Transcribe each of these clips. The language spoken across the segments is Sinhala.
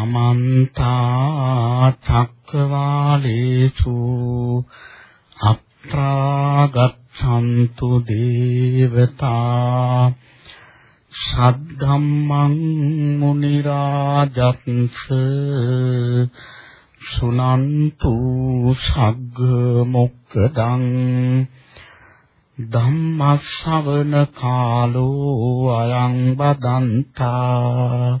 සමන්ත චක්කවාලේසු අත්‍රාගතන්තු දේවතා සද්ධම්මං මුනි රාජත්ස සුනන්තු සග්ග මොක්කදං ධම්මස්සවන කාලෝ අයං බදන්තා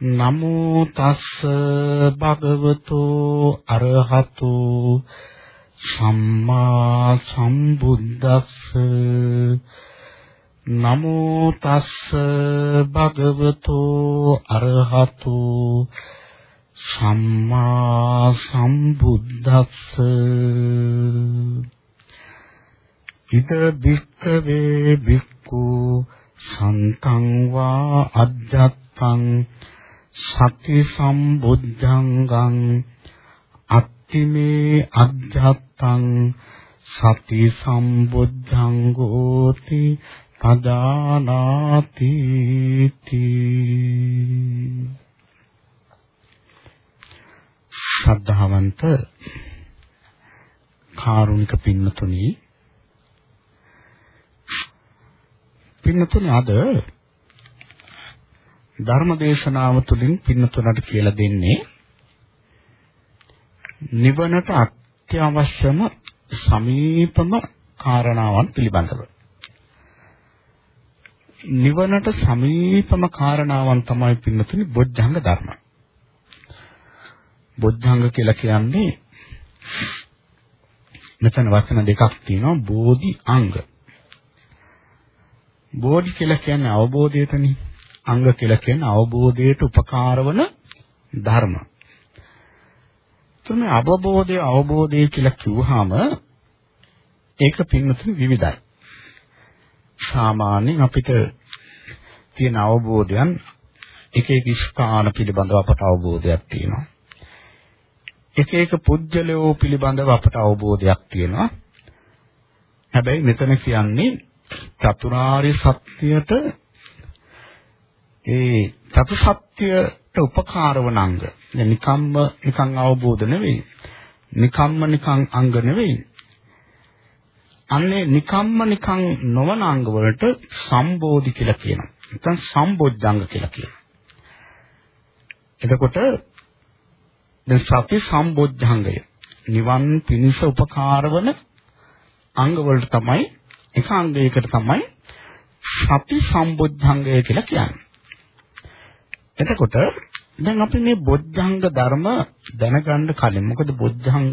නමෝ තස්ස භගවතෝ අරහතෝ සම්මා සම්බුද්දස්ස. නමෝ තස්ස භගවතෝ අරහතෝ සම්මා සම්බුද්දස්ස. ඉද බික්කවේ බික්කු සන්තං වා අජ්ජත්තං සති සම්බුද්ධංගං අත්තිමේ අජ්ජත්තං සති සම්බුද්ධං ගෝති පදානාති තී ශ්‍රද්ධාවන්ත කාරුණික පින්නතුනි පින්නතුනි අද ධර්ම දේශනාව තුළින් පින්නතුනට කියලා දෙන්නේ නිවනට අත්‍යවශ්‍යම සමීපම කාරණාවන් පිළිබඳව නිවනට සමීපම කාරණාවන් තමයි පින්නතුනි බොද්ධංග ධර්ම. බොද්ධංග කියලා කියන්නේ මෙතන වචන දෙකක් තියෙනවා බෝධි අංග. බෝධි කියලා කියන්නේ අවබෝධයටනේ. අංග කියලා කියන්නේ අවබෝධයට උපකාර වන ධර්ම. තුනේ අවබෝධය අවබෝධය කියලා කිව්වහම ඒක පින්නතුනි විවිධයි. සාමාන්‍යයෙන් අපිට තියෙන අවබෝධයන් එක එක ස්ථාන පිළිබඳව අපට අවබෝධයක් තියෙනවා. එක එක පුජ්‍යලයෝ පිළිබඳව අපට අවබෝධයක් තියෙනවා. හැබැයි මෙතන කියන්නේ චතුරාර්ය සත්‍යයට ඒ චතු සත්‍යයට උපකාර වන අංග. දැන් නිකම්ම නිකං අවබෝධ නෙවෙයි. නිකම්ම නිකං අංග නෙවෙයි. අන්නේ නිකම්ම නිකං නොවන අංග වලට සම්බෝධි කියලා කියනවා. නැත්නම් සම්බොජ්ජංග කියලා කියනවා. එතකොට දැන් සති සම්බොජ්ජංගය නිවන් පිණිස උපකාර වන අංග වලට තමයි එක අංගයකට තමයි සති සම්බොජ්ජංගය කියලා කියන්නේ. එතකොට දැන් අපි මේ බොජ්ජංග ධර්ම දැනගන්න කලින් මොකද බොජ්ජංග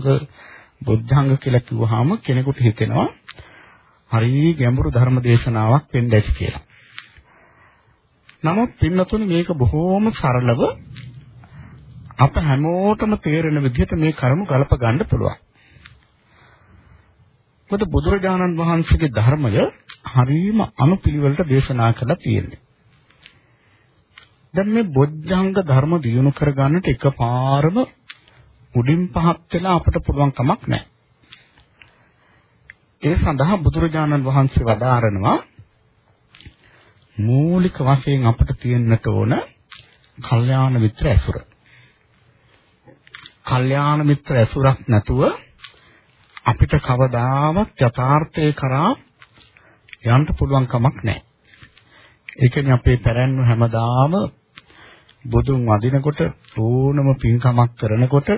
බොජ්ජංග කියලා කිව්වහම කෙනෙකුට හිතෙනවා හරි ගැඹුරු ධර්ම දේශනාවක් වෙන්න ඇති කියලා. නමුත් පින්නතුනි මේක බොහෝම සරලව අප හැමෝටම තේරෙන විදිහට මේ කරුණු ගලප ගන්න පුළුවන්. මොකද බුදුරජාණන් වහන්සේගේ ධර්මය හරීම අනුපිළිවෙලට දේශනා කළා තියෙන්නේ. දැන් මේ බොජ්ජංග ධර්ම දියුණු කරගන්නට එකපාරම උඩින් පහත් වෙලා අපට පුළුවන් කමක් නැහැ. ඒ සඳහා බුදුරජාණන් වහන්සේ වදාරනවා මූලික වශයෙන් අපට තියෙන්නට ඕන කල්යාණ මිත්‍ර ඇසුර. කල්යාණ මිත්‍ර ඇසුරක් නැතුව අපිට කවදාවත් යථාර්ථය කරා යන්න පුළුවන් කමක් නැහැ. ඒ කියන්නේ අපේ පැරැන්ව හැමදාම බුදුන් වදිනකොට ඕනම පින්කමක් කරනකොට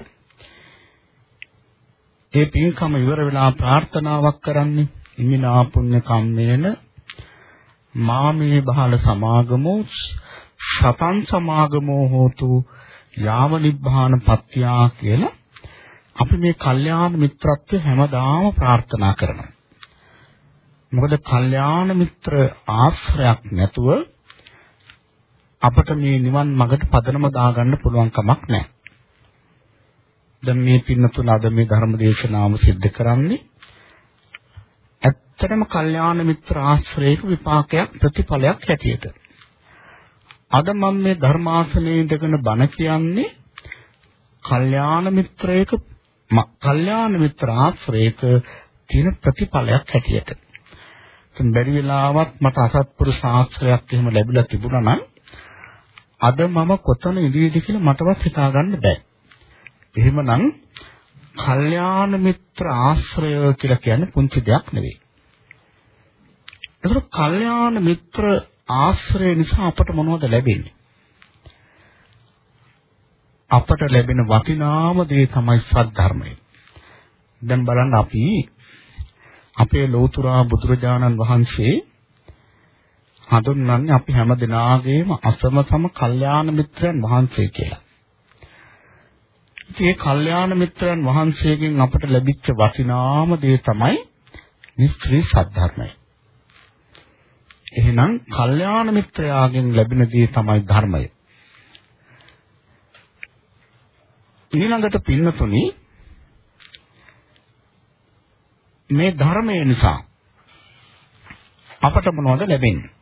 ඒ පින්කම ඉවර වෙලා ප්‍රාර්ථනාවක් කරන්නේ ඉමිනා පුඤ්ඤ කම්මේන මාමේ බහල සමාගමෝ සතං සමාගමෝ හෝතු යාව නිබ්බාන පත්‍යා කියලා අපි මේ කල්යාණ මිත්‍රත්වය හැමදාම ප්‍රාර්ථනා කරනවා. මොකද කල්යාණ මිත්‍ර ආශ්‍රයක් නැතුව අපට මේ නිවන් මඟට පදනම දාගන්න පුළුවන් කමක් නැහැ. දැන් මේ පින්නතුල අද මේ ධර්ම දේශනාව සිද්ධ කරන්නේ ඇත්තටම කල්යාණ මිත්‍ර ආශ්‍රයක විපාකයක් ප්‍රතිඵලයක් හැටියට. අද මම මේ ධර්මාසනයේ ඉඳගෙන බණ කියන්නේ කල්යාණ මිත්‍රයක කල්යාණ මිත්‍ර ආශ්‍රයක තියෙන ප්‍රතිඵලයක් හැටියට. ඉතින් බැරි වෙලාවත් මට අසත්පුරු ශාස්ත්‍රයක් එහෙම ලැබිලා තිබුණා නම් අද මම කොතන ඉඳීද කියලා මටවත් හිතාගන්න බෑ. එහෙමනම් කල්යාණ මිත්‍ර ආශ්‍රය කියලා කියන්නේ පුංචි දෙයක් නෙවෙයි. ඒතර කල්යාණ මිත්‍ර ආශ්‍රය නිසා අපට මොනවද ලැබෙන්නේ? අපට ලැබෙන වටිනාම දේ තමයි සද්ධර්මය. දැන් බලන්න අපි අපේ ලෞතුරා බුදුරජාණන් වහන්සේ හඳුන්වන්නේ අපි හැම දිනාගේම අසමසම කල්යාණ මිත්‍රයන් වහන්සේ කියලා. මේ කල්යාණ මිත්‍රයන් වහන්සේගෙන් අපට ලැබිච්ච වටිනාම දේ තමයි නිස්ත්‍රි සද්ධර්මය. එහෙනම් කල්යාණ මිත්‍රයාගෙන් ලැබෙන දේ තමයි ධර්මය. ඊළඟට පින්නතුනි මේ ධර්මය නිසා අපට මොනවද ලැබෙන්නේ?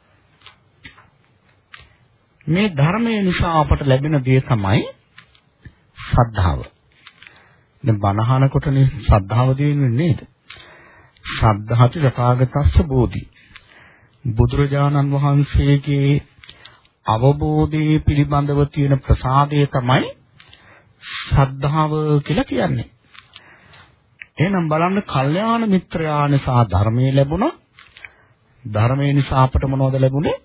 මේ ධර්මය නිසා අපට ලැබෙන දේ තමයි ශ්‍රද්ධාව. දැන් බණහනකොටනේ ශ්‍රද්ධාව දෙන්නේ නේද? ශ්‍රද්ධාති රතාගතස්ස බෝධි. බුදුරජාණන් වහන්සේගේ අවබෝධයේ පිළිබඳව තියෙන ප්‍රසාදය තමයි ශ්‍රද්ධාව කියලා කියන්නේ. එහෙනම් බලන්න කල්යාණ මිත්‍රයා නිසා ධර්මයේ ලැබුණා. ධර්මයේ නිසා අපට මොනවද ලැබුණේ?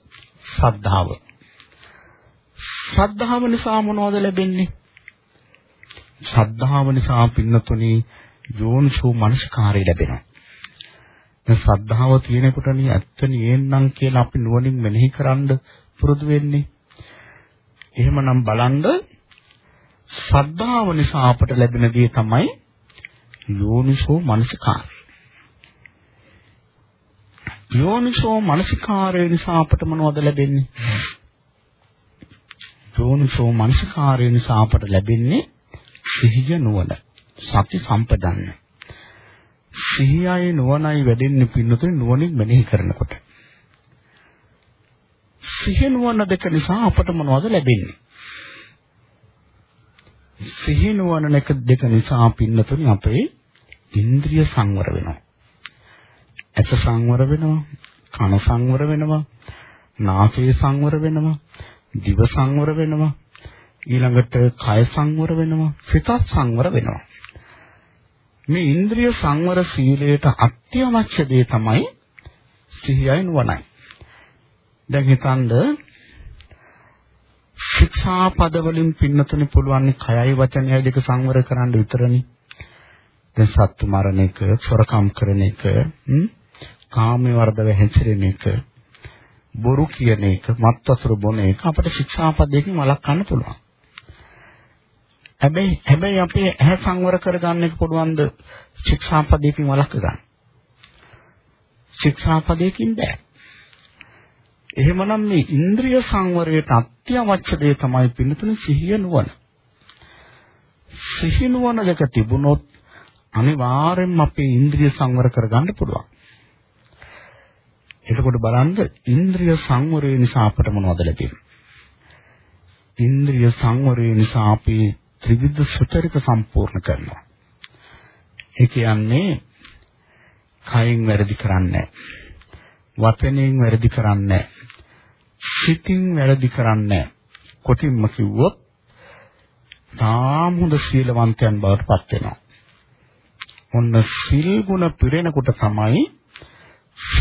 ශ්‍රද්ධාව. ශ්‍රද්ධාව නිසා මොනවද ලැබෙන්නේ? ශ්‍රද්ධාව නිසා පින්නතුනි යෝනිසෝ මනස්කාරය ලැබෙනවා. මේ ශ්‍රද්ධාව තියෙනකොටනේ ඇත්ත නියෙන්නම් කියලා අපි නුවණින් මෙනෙහි කරන්න පුරුදු වෙන්නේ. එහෙමනම් බලන්න ශ්‍රද්ධාව නිසා අපට ලැබෙන දේ තමයි යෝනිසෝ මනසිකාරය. යෝනිසෝ මනසිකාරය නිසා අපට මොනවද ලැබෙන්නේ? යෝනිසෝ මනසිකාරය නිසා අපට ලැබෙන්නේ සිහිය නුවණ, සති සම්පදන්න. සිහියයි නුවණයි වැඩෙන්නේ පින්නතුනේ නුවණින් මෙනෙහි කරනකොට. සිහිය නුවණ දෙක නිසා අපට මොනවද ලැබෙන්නේ? සිහි නුවණ එක දෙක නිසා පින්නතුනි අපේ ඉන්ද්‍රිය සංවර වෙනවා. ඇස සංවර වෙනවා, කන සංවර වෙනවා, නාසය සංවර වෙනවා, දිව සංවර වෙනවා, ඊළඟට කය සංවර වෙනවා, සිතත් සංවර වෙනවා. මේ ඉන්ද්‍රිය සංවර සීලයට අත්‍යවශ්‍ය දේ තමයි සිහියයි නුවණයි. දැන් හිතන්න ශික්ෂා පද වලින් පින්නතුනේ පුළුවන් කයයි වචනයයි දෙක සංවර කරන්න විතරනේ. දැන් සත්තු මරණ එක, සොරකම් කරන එක, කාමයේ වර්ධව හැසිරෙන එක, බොරු කියන එක, මත්වතුරු බොන එක අපිට ශික්ෂා පදයකින් වළක්වන්න පුළුවන්. හැබැයි හැබැයි අපේ ඇහැ සංවර කරගන්න එක පුළුවන්ද ශික්ෂා පදයකින් වළක්ව ගන්න? ශික්ෂා පදයකින් බෑ. එහෙමනම් මේ ඉන්ද්‍රිය සංවරයට අත්‍යවශ්‍ය දේ තමයි පිළිතුරු සිහිය නුවණ. සිහිය නුවණ දෙක තිබුණොත් අනිවාර්යෙන්ම අපේ ඉන්ද්‍රිය සංවර කරගන්න පුළුවන්. එතකොට බලන්න ඉන්ද්‍රිය සංවරය නිසා අපට මොනවද ලැබෙන්නේ? ඉන්ද්‍රිය සංවරය නිසා අපි ත්‍රිවිධ සුචරිත සම්පූර්ණ කරනවා. ඒ කියන්නේ කයින් වැරදි කරන්නේ වචනයෙන් වැරදි කරන්නේ සිතින් වැරදි කරන්නේ කොටින්ම කිව්වොත් තාම හොඳ සීලවන්තයන් බවට පත් වෙනවා. ඔන්න සීල් ගුණ පිරෙනකොට තමයි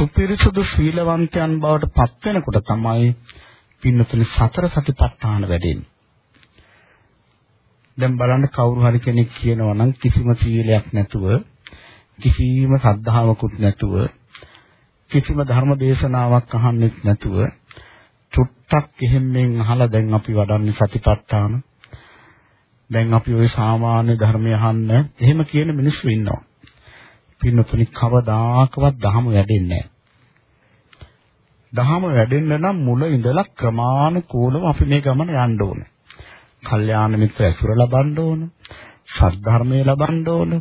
සුපිරිසුදු සීලවන්තයන් බවට පත් වෙනකොට තමයි පින්නතුනි සතර සතිපට්ඨාන වැඩෙන්නේ. දැන් බලන්න කවුරු හරි කෙනෙක් කියනවා නම් කිසිම සීලයක් නැතුව කිසිම සද්ධාවකුත් නැතුව කිසිම ධර්ම දේශනාවක් අහන්නෙත් නැතුව චුට්ටක් එහෙම්ෙන් අහලා දැන් අපි වඩන්නේ සතිපට්ඨාන දැන් අපි ওই සාමාන්‍ය ධර්මය අහන්න එහෙම කියන මිනිස්සු ඉන්නවා. පින්නතුනි කවදාකවත් ධහම වැඩෙන්නේ නැහැ. දහම වැඩෙන්න නම් මුල ඉඳලා ක්‍රමානුකූලව අපි මේ ගමන යන්න ඕනේ. කල්යාණ මිත්‍ර ඇසුර ලබන්න ඕන. සද්ධර්මය ලබන්න ඕන.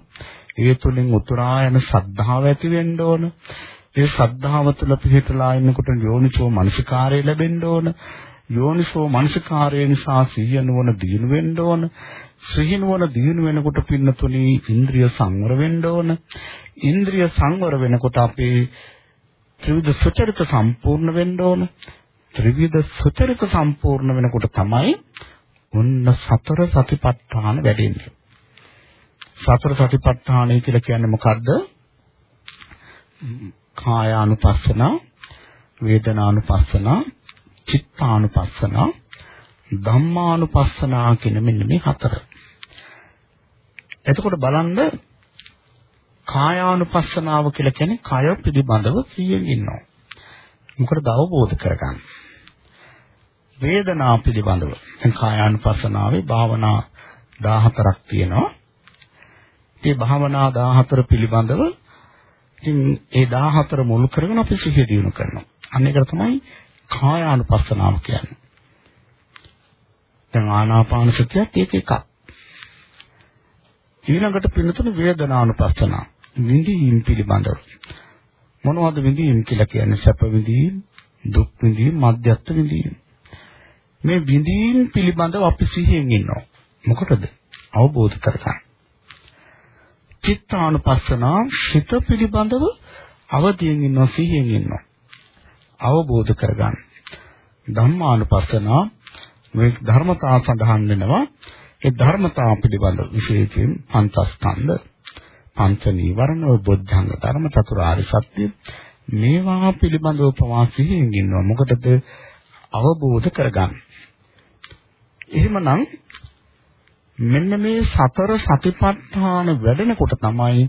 ඒ තුලින් උතුරා යන ශ්‍රද්ධාව ඇති වෙන්න ඕන. ඒ ශ්‍රද්ධාව තුළ පිහිටලා ඉන්නකොට යෝනිසෝ මනසිකාරය ලැබෙන්න ඕන. යෝනිසෝ මනසිකාරය නිසා සිහිය නුවණ දිනු වෙන්න ඕන. සිහිය නුවණ දිනු වෙනකොට පින්නතුණි ඉන්ද්‍රිය සංවර වෙන්න ඕන. ඉන්ද්‍රිය සංවර වෙනකොට අපේ ත්‍රිවිධ සුචරිත සම්පූර්ණ වෙන්න ඕන. ත්‍රිවිධ සුචරිත සම්පූර්ණ වෙනකොට තමයි ඔන්න සතර සතිපට්ඨාන වැඩෙන්නේ. සතර සතිපට්ඨානය කියලා කියන්නේ මොකද්ද? කායානුපස්සන, වේදනානුපස්සන, චිත්තානුපස්සන, ධම්මානුපස්සන කියන මෙන්න මේ හතර. එතකොට බලන්න කායානුපස්සනාව කියලා කියන්නේ කය පිළිබඳව සිහියෙන් ඉන්නවා. මොකටද අවබෝධ කරගන්න. වේදනා පිළිබඳව. දැන් කායානුපස්සනාවේ භාවනා 14ක් තියෙනවා. මේ භාවනා 14 පිළිබඳව ඉතින් ඒ 14 මුල් කරගෙන අපි සිහිය දිනු කරනවා. අන්න ඒක තමයි කායානුපස්සනාව කියන්නේ. දැන් ආනාපාන සතියත් ඒක එකක්. ඊළඟට පින්නතුන වේදනානුපස්සනාව. විඳීම් පිළිබඳව. මොනවද විඳීම් කියලා කියන්නේ? සැප විඳීම්, දුක් විඳීම්, මධ්‍යස්ථ විඳීම්. මේ විඳීම් පිළිබඳව අපි සිහියෙන් ඉන්නවා. මොකටද? අවබෝධ කරගන්න. චිත්තානුපස්සනා සිත පිළිබඳව අවදියෙන් ඉන්නවා සිහියෙන් ඉන්නවා. අවබෝධ කරගන්න. ධම්මානුපස්සනා මේ ධර්මතා සඳහන් වෙනවා. ඒ ධර්මතා පිළිබඳ විශේෂයෙන් පංචස්කන්ධ පංච නීවරණ බොද්ධංග ධර්ම චතුරාර්ය සත්‍ය මේවා පිළිබඳව පවා සිහියෙන් ඉන්නවා. මොකටද? අවබෝධ කරගන්න. එහෙමනම් මෙන්න මේ සතර සතිපට්ඨාන වැඩෙනකොට තමයි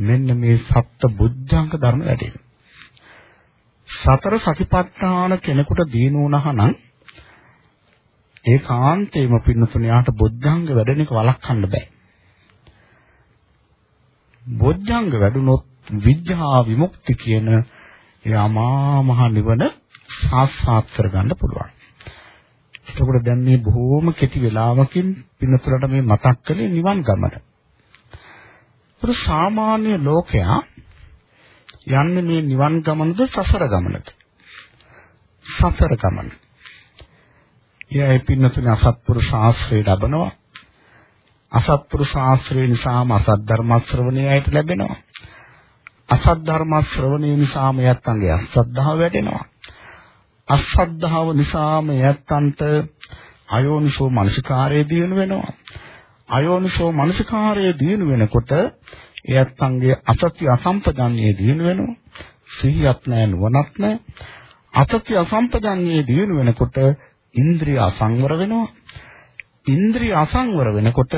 මෙන්න මේ සත්‍ය බුද්ධංග ධර්ම වැඩෙන්නේ. සතර සතිපට්ඨාන කෙනෙකුට දීනු වුණහනම් ඒකාන්තේම පින්නතුණයාට බුද්ධංග වැඩෙන එක වළක්වන්න බෑ. බුද්ධංග වැඩුණොත් විද්‍යා විමුක්ති කියන ඒ අමා මහ නිවන සාක්ෂාත් කරගන්න පුළුවන්. එතකොට දැන් මේ බොහෝම කෙටි වෙලාවකින් පින්නතුලට මේ මතක් කළේ නිවන් ගමන. ඒක සාමාන්‍ය ලෝකයා යන්නේ මේ නිවන් ගමනද සසර ගමනද? සසර ගමන. එයයි පින්නතුනේ අසත්පුරු ශාස්ත්‍රය ලැබනවා. අසත්පුරු ශාස්ත්‍රය නිසාම අසත් ධර්ම ශ්‍රවණයයට ලැබෙනවා. අසත් ධර්ම ශ්‍රවණය නිසාම යත්තන්ගේ අසද්ධාව වැඩෙනවා. අසද්ධාව නිසාම යත්තන්ට අයෝනිසෝ මනසිකාරයේ දිනු වෙනවා. අයෝනිසෝ මනසිකාරයේ දිනු වෙනකොට එයත්න්ගේ අසත්‍ය අසම්පදන්නේ දිනු වෙනවා. සිහියක් නැහැ නුවණක් නැහැ. අසත්‍ය අසම්පදන්නේ දිනු වෙනකොට ඉන්ද්‍රිය අසංවර වෙනවා. ඉන්ද්‍රිය අසංවර වෙනකොට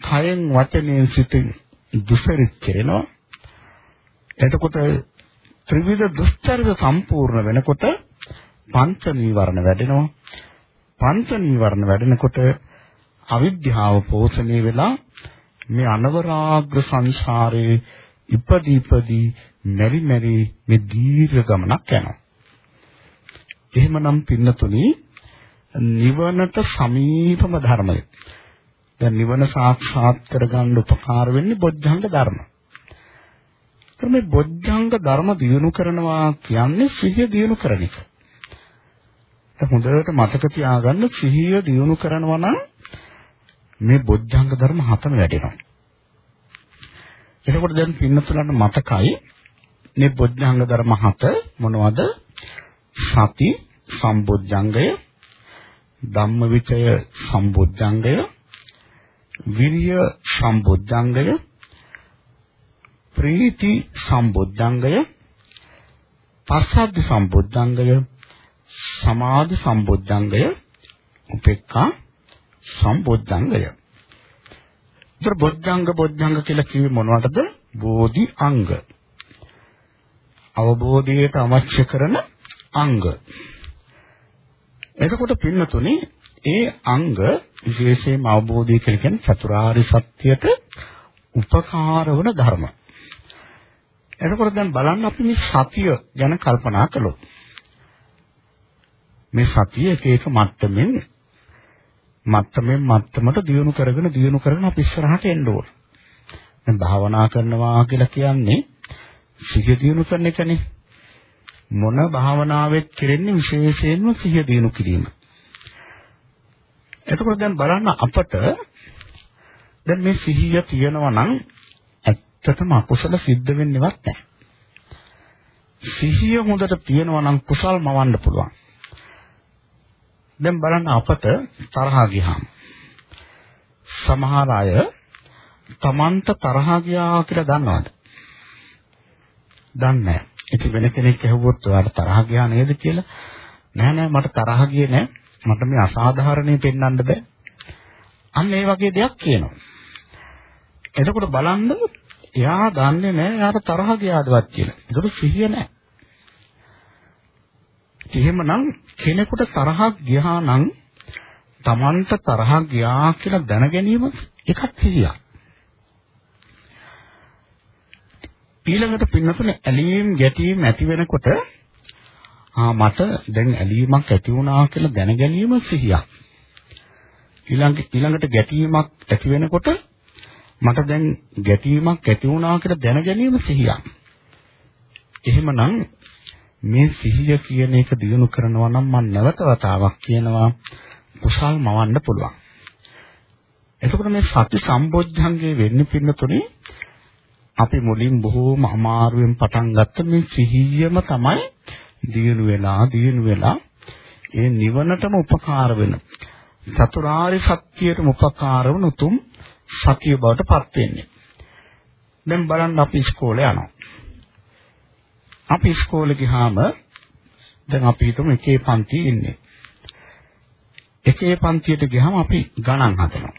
කයෙන් වචනයෙන් සිතින් දුසරිත කෙරෙනවා. එතකොට ත්‍රිවිධ දුස්චරිත සම්පූර්ණ වෙනකොට පංච නීවරණ වැඩෙනවා. පංච නීවරණ වැඩෙනකොට අවිද්‍යාව පෝෂණය වෙලා මේ අනවරාග්‍ර සංසාරේ ඉපදී ඉපදී මෙරි මෙරි මේ දීර්ඝ ගමනක් යනවා. එහෙමනම් පින්නතුනි නිවනට සමීපම ධර්මය. දැන් නිවන සාක්ෂාත් කරගන්න උපකාර වෙන්නේ බොද්ධංග ධර්ම. මේ බොද්ධංග ධර්ම දිනු කරනවා කියන්නේ සිහිය දිනු කරන එක. හොඳට මතක තියාගන්න සිහිය දිනු කරනවා නම් මේ බොද්ධංග ධර්ම හතම වැඩෙනවා. එතකොට දැන් පින්නතුලන්ට මතකයි මේ බොද්ධංග ධර්ම හත මොනවද? සති සම්බොද්ධංගය, ධම්මවිචය සම්බොද්ධංගය, විරිය සම්බොද්ධංගය, ප්‍රීති සම්බොද්ධංගය, පස්සද්ධි සම්බොද්ධංගය, සමාධි සම්බොද්ධංගය, උපේක්ඛා සම්බොද්ධංගය. ඒතර බොද්ධංග බොද්ධංග කියලා කිව්වේ මොනවටද? බෝධි අංග. අවබෝධයට අවශ්‍ය කරන අංග. එතකොට පින්නතුනේ ඒ අංග විශේෂයෙන්ම අවබෝධය කියලා කියන්නේ චතුරාර්ය සත්‍යයට උපකාර වන ධර්ම. එතකොට දැන් බලන්න අපි මේ සතිය ගැන කල්පනා කළොත්. මේ සතිය එක එක මට්ටමින් මට්ටමින් මට්ටමට දියුණු කරගෙන දියුණු කරගෙන අපි ඉස්සරහට එන්න ඕන. දැන් භාවනා කරනවා කියලා කියන්නේ සිහිය දියුණු කරන එකනේ. මොන භාවනාවෙත් කෙරෙන්නේ විශේෂයෙන්ම සිහිය දියුණු කිරීම. එතකොට දැන් බලන්න අපට දැන් මේ සිහිය තියෙනවා නම් ඇත්තටම අකුසල සිද්ධ වෙන්නේවත් නැහැ. සිහිය හොඳට තියෙනවා නම් කුසල් මවන්න පුළුවන්. දැන් බලන්න අපට තරහා ගියාම සමහර අය තමන්ට තරහා ගියා කියලා දන්නවද? දන්නේ නැහැ. ඉතින් වෙන කෙනෙක් ඇහුවොත් ඔයාලට තරහා ගියා නේද කියලා නෑ නෑ මට තරහ ගියේ නෑ. මට මේ අසාධාරණේ පෙන්වන්න බෑ. අන්න ඒ වගේ දෙයක් කියනවා. එතකොට බලන්න එයා දන්නේ නැහැ එයාට තරහ ගියාදවත් කියලා. ඒකට සිහිය නැහැ. එහෙමනම් කෙනෙකුට තරහක් ගියා නම් Tamanට තරහක් ගියා කියලා දැන ගැනීම එකක් සිහියක්. ඊළඟට පින්නතුනේ ඇලීම් ගැටීම් ඇති වෙනකොට ආ මට දැන් ඇලීමක් ඇති වුණා කියලා දැන ගැනීම සිහියක්. ඊළඟ ඊළඟට ගැටීමක් ඇති වෙනකොට මට දැන් ගැටීමක් ඇති වුණා කියලා දැන ගැනීම සිහියක්. එහෙමනම් මේ සිහිය කියන එක දිනු කරනවා නම් මම නැවත වතාවක් කියනවා කුසල් මවන්න පුළුවන්. එතකොට මේ සති සම්බොජ්ජංගේ වෙන්නේ පින්නතුනේ අපි මුලින් බොහෝම අමාරුවෙන් පටන් ගත්ත මේ සිහියම තමයි දිනු වෙලා දිනු වෙලා ඒ නිවනටම උපකාර වෙන චතුරාර්ය සත්‍යයටම උපකාර වන උතුම් සතිය බවට පත් වෙන්නේ. දැන් බලන්න අපි ඉස්කෝලේ යනවා. අපි ඉස්කෝලේ ගියාම දැන් අපි හිතමු එකේ පන්තියේ ඉන්නේ. එකේ පන්තියට ගියාම අපි ගණන් හදනවා.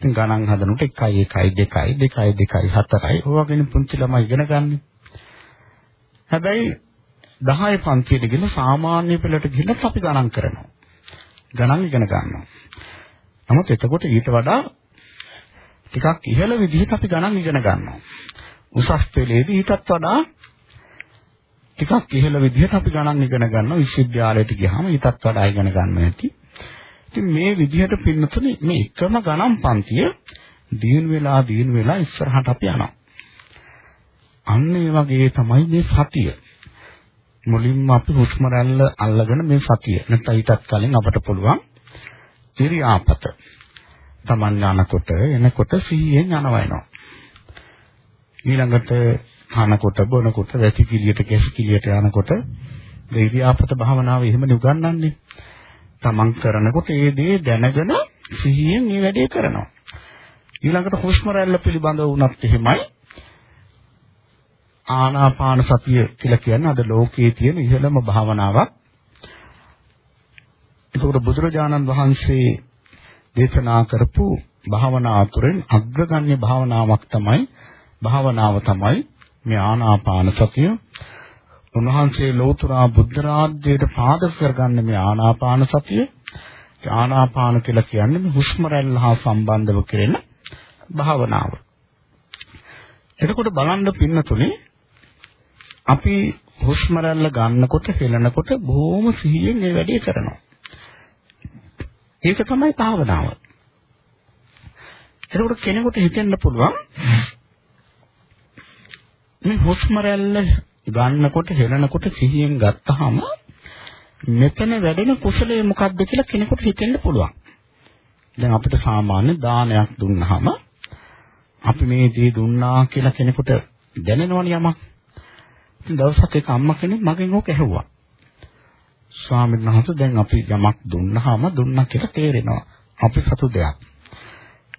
ඉතින් ගණන් හදනකොට 1 1 2 2 2 4යි ඕවා ගැන පුංචි ළමයි ඉගෙන ගන්න. හැබැයි 10 පන්තියට ගිහින් සාමාන්‍ය පෙළට ගිහින් අපි ගණන් කරනවා. ගණන් ඉගෙන ගන්නවා. නමුත් එතකොට ඊට වඩා ටිකක් ඉහළ විදිහට අපි ගණන් ඉගෙන ගන්නවා. උසස් පෙළේදී ඊටත් වඩා ටිකක් ඉහළ විදිහට අපි ගණන් ඉගෙන ගන්නවා. විශ්වවිද්‍යාලයට ගියාම ඊටත් වඩා ඉගෙන ගන්න ඇති. ඉතින් මේ විදිහට පින්නතුනේ මේ එකම ගණන් පන්තිය දිනු වෙලා දිනු වෙලා ඉස්සරහට අපි යනවා. අන්න ඒ වගේ තමයි මේ සතිය. මුලින්ම අපි හුස්ම රැල්ල අල්ලගෙන මේ සතිය නැත්නම් ඊටත් කලින් අපට පුළුවන් ඉරියාපත. Taman යනකොට එනකොට සිහියෙන් යනවා එනවා. ඊළඟට කනකොට බොනකොට වැසි කිලියට කැසි කිලියට යනකොට ඉරියාපත භාවනාව එහෙමනේ උගන්වන්නේ. Taman කරනකොට ඒ දේ දැනගෙන සිහියෙන් මේ වැඩේ කරනවා. ඊළඟට හුස්ම රැල්ල පිළිබඳව වුණත් එහෙමයි. ආනාපාන සතිය කියලා කියන්නේ අද ලෝකයේ තියෙන ඉහළම භාවනාවක්. එතකොට බුදුරජාණන් වහන්සේ දේශනා කරපු භාවනා අතුරෙන් අග්‍රගණ්‍ය භාවනාවක් තමයි භාවනාව තමයි මේ ආනාපාන සතිය. උන්වහන්සේ ලෝතුරා බුද්ධ රාජ්‍යයට පාදක කරගන්න මේ ආනාපාන සතිය. ආනාපාන කියලා කියන්නේ මේ හුස්ම රැල්ල හා සම්බන්ධව කෙරෙන භාවනාව. එතකොට බලන්න පින්නතුනේ අපි හුස්ම රැල්ල ගන්නකොට හෙලනකොට බොහොම සිහියෙන් මේ වැඩේ කරනවා. ඒක තමයි භාවනාව. එතකොට කෙනෙකුට හිතෙන්න පුළුවන් මේ හුස්ම රැල්ල ගන්නකොට හෙලනකොට සිහියෙන් ගත්තාම මෙතන වැඩෙන කුසලයේ මොකක්ද කියලා කෙනෙකුට හිතෙන්න පුළුවන්. දැන් අපිට සාමාන්‍ය දානයක් දුන්නාම අපි මේ දේ දුන්නා කියලා කෙනෙකුට දැනෙනවනේ යමක්. ඉතින් දවසක් එක අම්මා කෙනෙක් මගෙන් ඕක ඇහුවා. ස්වාමීන් වහන්සේ දැන් අපි යමක් දුන්නාම දුන්නා කියලා තේරෙනවා. අපි සතු දෙයක්.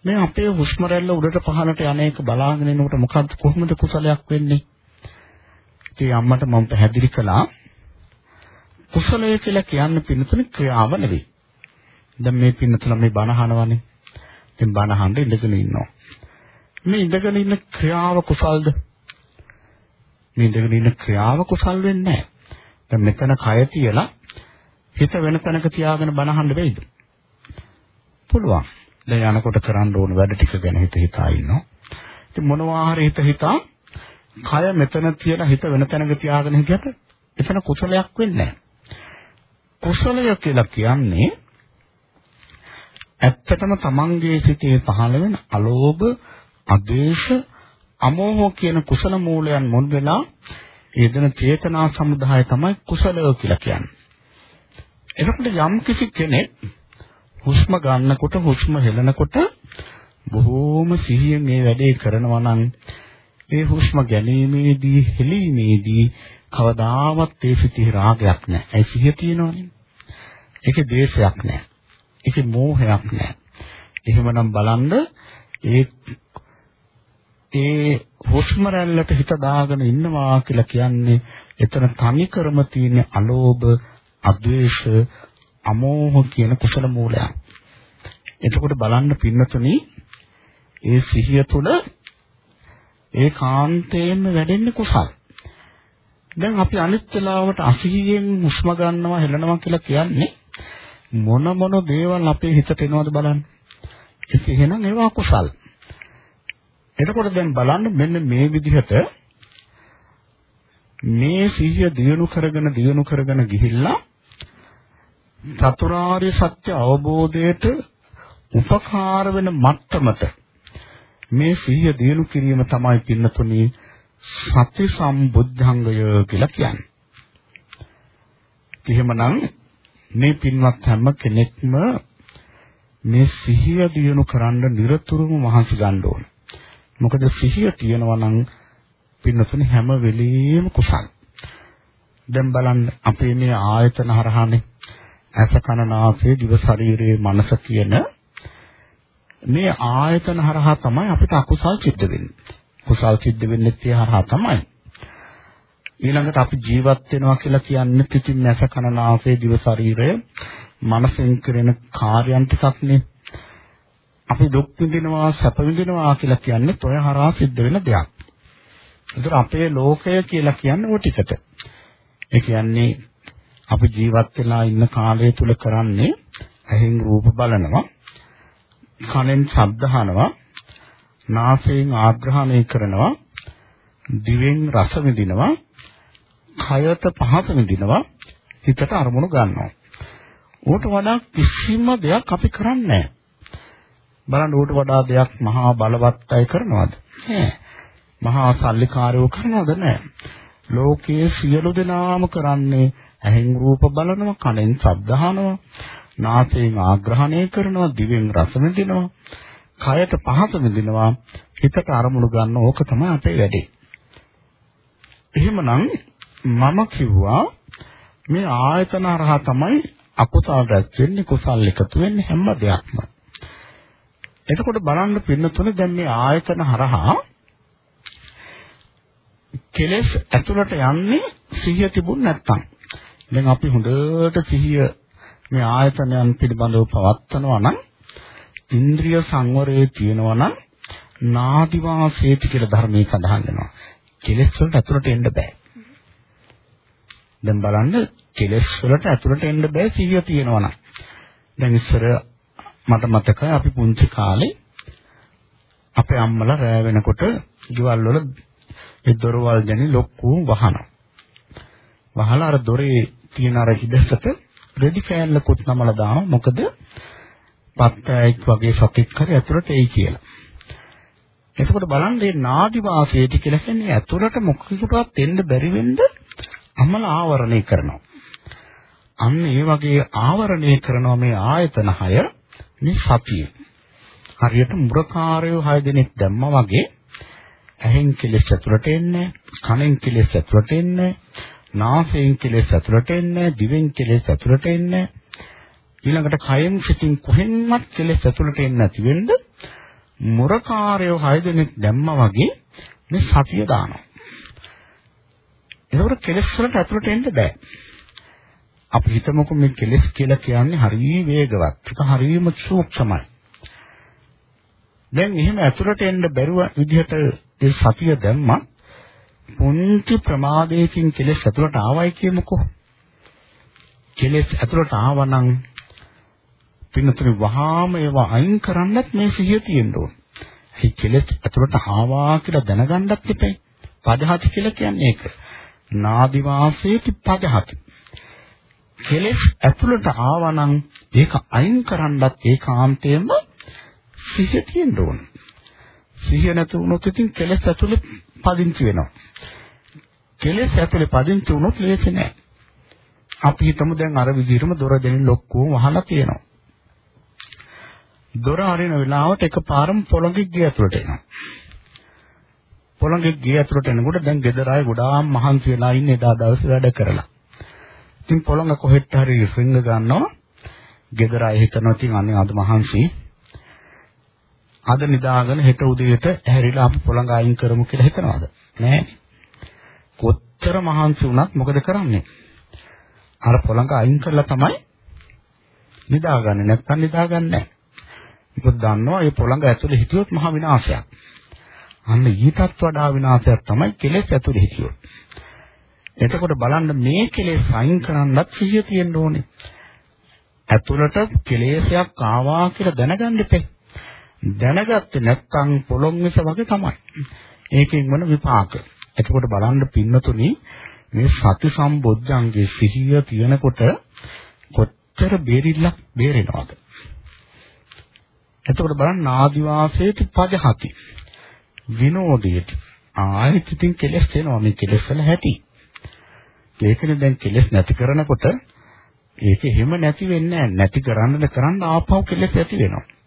මේ අපේ හුස්ම රැල්ල උඩට පහළට යන එක බලාගෙන ඉන්නකොට මොකද්ද කොහොමද කුසලයක් වෙන්නේ? ඉතින් අම්මට මම පැහැදිලි කළා කුසලය කියලා කියන්නේ පින්නතුනේ ක්‍රියාව නෙවෙයි. දැන් මේ පින්නතුල මේ බණ අහනවනේ. ඉතින් බණ අහන්න ඉඳගෙන ඉන්නවා. මේ ඉඳගෙන ඉන්න ක්‍රියාව කුසල්ද? මේ ඉඳගෙන ඉන්න ක්‍රියාව කුසල් වෙන්නේ නැහැ. දැන් මෙතන කය තියලා හිත වෙන තැනක තියාගෙන බනහන්න වෙයිද? පුළුවන්. දැන් යනකොට කරන්න ඕන වැඩ ටික ගැන හිත හිතා ඉන්නවා. ඉතින් මොනවා හරි හිත හිතා කය මෙතන තියලා හිත වෙන තැනක තියාගෙන හිටියට එතන කුසලයක් වෙන්නේ නැහැ. කුසලය කියලා කියන්නේ ඇත්තටම තමන්ගේ සිතේ පහළ වෙන අලෝභ, අද්වේෂ, අමෝහ කියන කුසල මූලයන් මුල් වෙලා යෙදෙන චේතනා සමුදාය තමයි කුසලය කියලා කියන්නේ. එතකොට යම් කිසි කෙනෙක් හුස්ම ගන්නකොට හුස්ම හෙලනකොට බොහෝම සිහියෙන් මේ වැඩේ කරනවා නම් ඒ හුස්ම ගැනීමේදී හෙලීමේදී කවදාවත් ඒ සිතේ රාගයක් නැහැ. ඒ සිහිය තියෙනවනේ. ඒකේ දේශයක් නැහැ. ඒකේ මෝහයක් නැහැ. එහෙමනම් බලන්න ඒ ඒ හුස්ම රැල්ලට හිත දාගෙන ඉන්නවා කියලා කියන්නේ එතන තනිකරම තියෙන අලෝභ, අද්වේෂ, අමෝහ කියන කුසල මූලයන්. එතකොට බලන්න පින්නතුනි ඒ සිහිය තුළ ඒ කාන්තේම වැඩෙන්නේ කුසල්. දැන් අපි අනිත් වෙලාවට අසිහියෙන් හුස්ම ගන්නවා හෙලනවා කියලා කියන්නේ මොන මොන දේවල් අපේ හිතට එනවද බලන්න. ඒක එහෙනම් ඒවා කුසල්. එතකොට දැන් බලන්න මෙන්න මේ විදිහට මේ සිහිය දියුණු කරගෙන දියුණු කරගෙන ගිහිල්ලා චතුරාර්ය සත්‍ය අවබෝධයට උපකාර වෙන මට්ටමට මේ සිහිය දියුණු කිරීම තමයි පින්නතුනි සති සම්බුද්ධංගය කියලා කියන්නේ. එහෙමනම් මේ පින්වත් හැම කෙනෙක්ම මේ සිහිය දියුණු කරන්න නිරතුරුව මහන්සි ගන්න ඕන. මොකද සිහිය තියෙනවා නම් පින්නතුනි හැම වෙලෙම කුසල්. දැන් බලන්න අපේ මේ ආයතන හරහානේ ඇස කන නාසය දිව ශරීරයේ මනස කියන මේ ආයතන හරහා තමයි අපිට අකුසල් සිද්ධ වෙන්නේ. කුසල් සිද්ධ වෙන්නේ ඒ හරහා තමයි. ඊළඟට අපි ජීවත් වෙනවා කියලා කියන්නේ පිටින් නැස කන නාසය දිව ශරීරය මනසෙන් කරන කාර්යයන් ටිකක්නේ. අපි දුක් විඳිනවා සැප විඳිනවා කියලා කියන්නේ toy හරහා සිද්ධ වෙන දෙයක්. ඒතර අපේ ලෝකය කියලා කියන්නේ ওই ටිකට. ඒ කියන්නේ අපි ජීවත් වෙලා ඉන්න කාලය තුල කරන්නේ ඇහෙන් රූප බලනවා කනෙන් ශබ්ද අහනවා නාසයෙන් ආග්‍රහණය කරනවා දිවෙන් රස විඳිනවා කයට පහස විඳිනවා හිතට අරමුණු ගන්නවා. ඌට වඩා කිසිම දෙයක් අපි කරන්නේ බලන්න ඌට වඩා දෙයක් මහා බලවත් අය කරනවද? නෑ මහා සල්ලිකාරයෝ කරනවද? නෑ ලෝකයේ සියලු දෙනාම කරන්නේ ඇහෙන් රූප බලනවා කනෙන් ශබ්ද අහනවා. නාසයෙන් ආග්‍රහණය කරනවා, දිවෙන් රස විඳිනවා, කයට පහස විඳිනවා, හිතට අරමුණු ගන්න ඕක තමයි අපේ වැඩේ. එහෙමනම් මම කිව්වා මේ ආයතන හරහා තමයි අකුසල් රැස් වෙන්නේ කුසල් එකතු වෙන්නේ හැම දෙයක්ම. එතකොට බලන්න පින්නතුනේ දැන් මේ ආයතන හරහා කෙලෙස් ඇතුළට යන්නේ සිහිය තිබුණ නැත්නම්. දැන් අපි හොඳට සිහිය මේ ආයතනයන් පිළිබඳව පවත්නවා නම් ඉන්ද්‍රිය සංවරයේ තියෙනවා නම් නාදිවාසේති කියලා ධර්මයේ සඳහන් වෙනවා. කෙලෙස් වලට ඇතුළට එන්න බෑ. දැන් බලන්න කෙලෙස් වලට ඇතුළට එන්න බෑ සිහිය තියෙනවා නම්. දැන් ඉස්සර මට මතකයි අපි පුංචි කාලේ අපේ අම්මලා රෑ වෙනකොට ගෙවල් වල ඒ දොරවල් ගැන ලොක්කු වහනවා. වහලා අර දොරේ තියෙන අර හිදසට රෙදි කෑල්ලකුත් නමලා දානවා. මොකද පත්තෑයික් වගේ සතෙක් හරි ඇතුළට එයි කියලා. එතකොට බලන්න මේ නාදි වාසයේදී කියලා කියන්නේ ඇතුළට මොකකටවත් එන්න බැරි වෙන්න අමල ආවරණය කරනවා. අන්න ඒ වගේ ආවරණය කරනවා මේ ආයතන හය මේ සතිය. හරියට මුරකාරයෝ හය දෙනෙක් දැම්මා වගේ ඇහෙන් කෙලෙස් ඇතුළට එන්නේ, කනෙන් කෙලෙස් ඇතුළට එන්නේ, නාසයෙන් කෙලෙස් ඇතුළට එන්නේ දිවෙන් කෙලෙස් ඇතුළට එන්නේ ඊළඟට කයෙන් සිතින් කොහෙන්වත් කෙලෙස් ඇතුළට එන්නේ නැති වෙන්න මුරකාරයෝ හය දෙනෙක් දැම්මා වගේ මේ සතිය දානවා. ඒකට කෙලෙස් වලට ඇතුළට එන්න බෑ. අපි හිතමුකෝ මේ කෙලෙස් කියලා කියන්නේ හරිය වේගවත්. ඒක හරියම සූක්ෂමයි. දැන් එහෙම ඇතුළට එන්න බැරුව විදිහට ඒ සතිය දැම්මා පුංචි ප්‍රමාදයකින් කෙලෙස් ඇතුළට ආවයි කියමුකෝ. කෙලෙස් ඇතුළට ආවනම් පින්නතුනි වහාම ඒවා අයින් කරන්නත් මේ සිහිය තියෙන්න ඕන. ඒ කෙලෙස් ඇතුළට ආවා කියලා දැනගන්නත් එපේ. පදහති කියලා කියන්නේ ඒක. නාදි වාසේති පදහති. කෙලෙස් ඇතුළට ආවනම් ඒක අයින් කරන්නත් ඒකාන්තයෙන්ම සිහිය තියෙන්න ඕන. සිහිය නැති වුණොත් ඉතින් කෙලෙස් ඇතුළේ පදිංචි වෙනවා. කෙලෙස් ඇතුළේ පදිංචි වුණොත් ලේසි නෑ. අපි හිතමු දැන් අර විදිහටම දොර දෙනින් ලොක්කුව වහලා තියෙනවා. දොර අරින වෙලාවට එකපාරම පොළඟේ ගිය ඇතුළට එනවා. පොළඟේ ගිය ඇතුළට එනකොට දැන් ගෙදර අය ගොඩාක් මහන්සි වෙලා ඉන්නේ එදා දවසේ වැඩ කරලා. ඉතින් පොළඟ කොහෙට හරි රින්ග ගන්නවා. ගෙදර අය හිතනවා ඉතින් අනේ අද මහන්සි. අද නිදාගෙන හෙට උදේට ඇහැරිලා අපි පොළඟ අයින් කරමු කියලා හිතනවාද? නෑ. කොච්චර මහන්සි වුණත් මොකද කරන්නේ? අර පොළඟ අයින් කරලා තමයි නිදාගන්නේ. නැත්තම් නිදාගන්නේ නෑ. මොකද දන්නවා මේ පොළඟ ඇතුලේ හිටියොත් මහ විනාශයක්. අන්න ඊටත් වඩා විනාශයක් තමයි කෙලෙස් ඇතුලේ හිටියොත්. එතකොට බලන්න මේ කෙලෙස් අයින් කරන්නත් සිහිය තියෙන්න ඕනේ. ඇතුළට කෙලෙසයක් ආවා කියලා දැනගන්න ඉපේ. දැනගත්තේ නැත්නම් පොළොන් විස වගේ තමයි. ඒකෙන් වන විපාක. එතකොට බලන්න පින්නතුනි මේ සති සම්බොජ්ජංගේ සිහිය තියෙනකොට කොච්චර බේරිල්ලක් බේරෙනවද? එතකොට බලන්න ආදිවාසේති පදහති. විනෝදයට ආයෙත් ඉතින් කෙලස් වෙනවා මේ කෙලස් වල හැටි. ඒකනේ දැන් කෙලස් නැති කරනකොට ඒක එහෙම නැති වෙන්නේ නැහැ. නැති කරන්නද කරන්න ආපහු කෙලස් ඇති වෙනවා.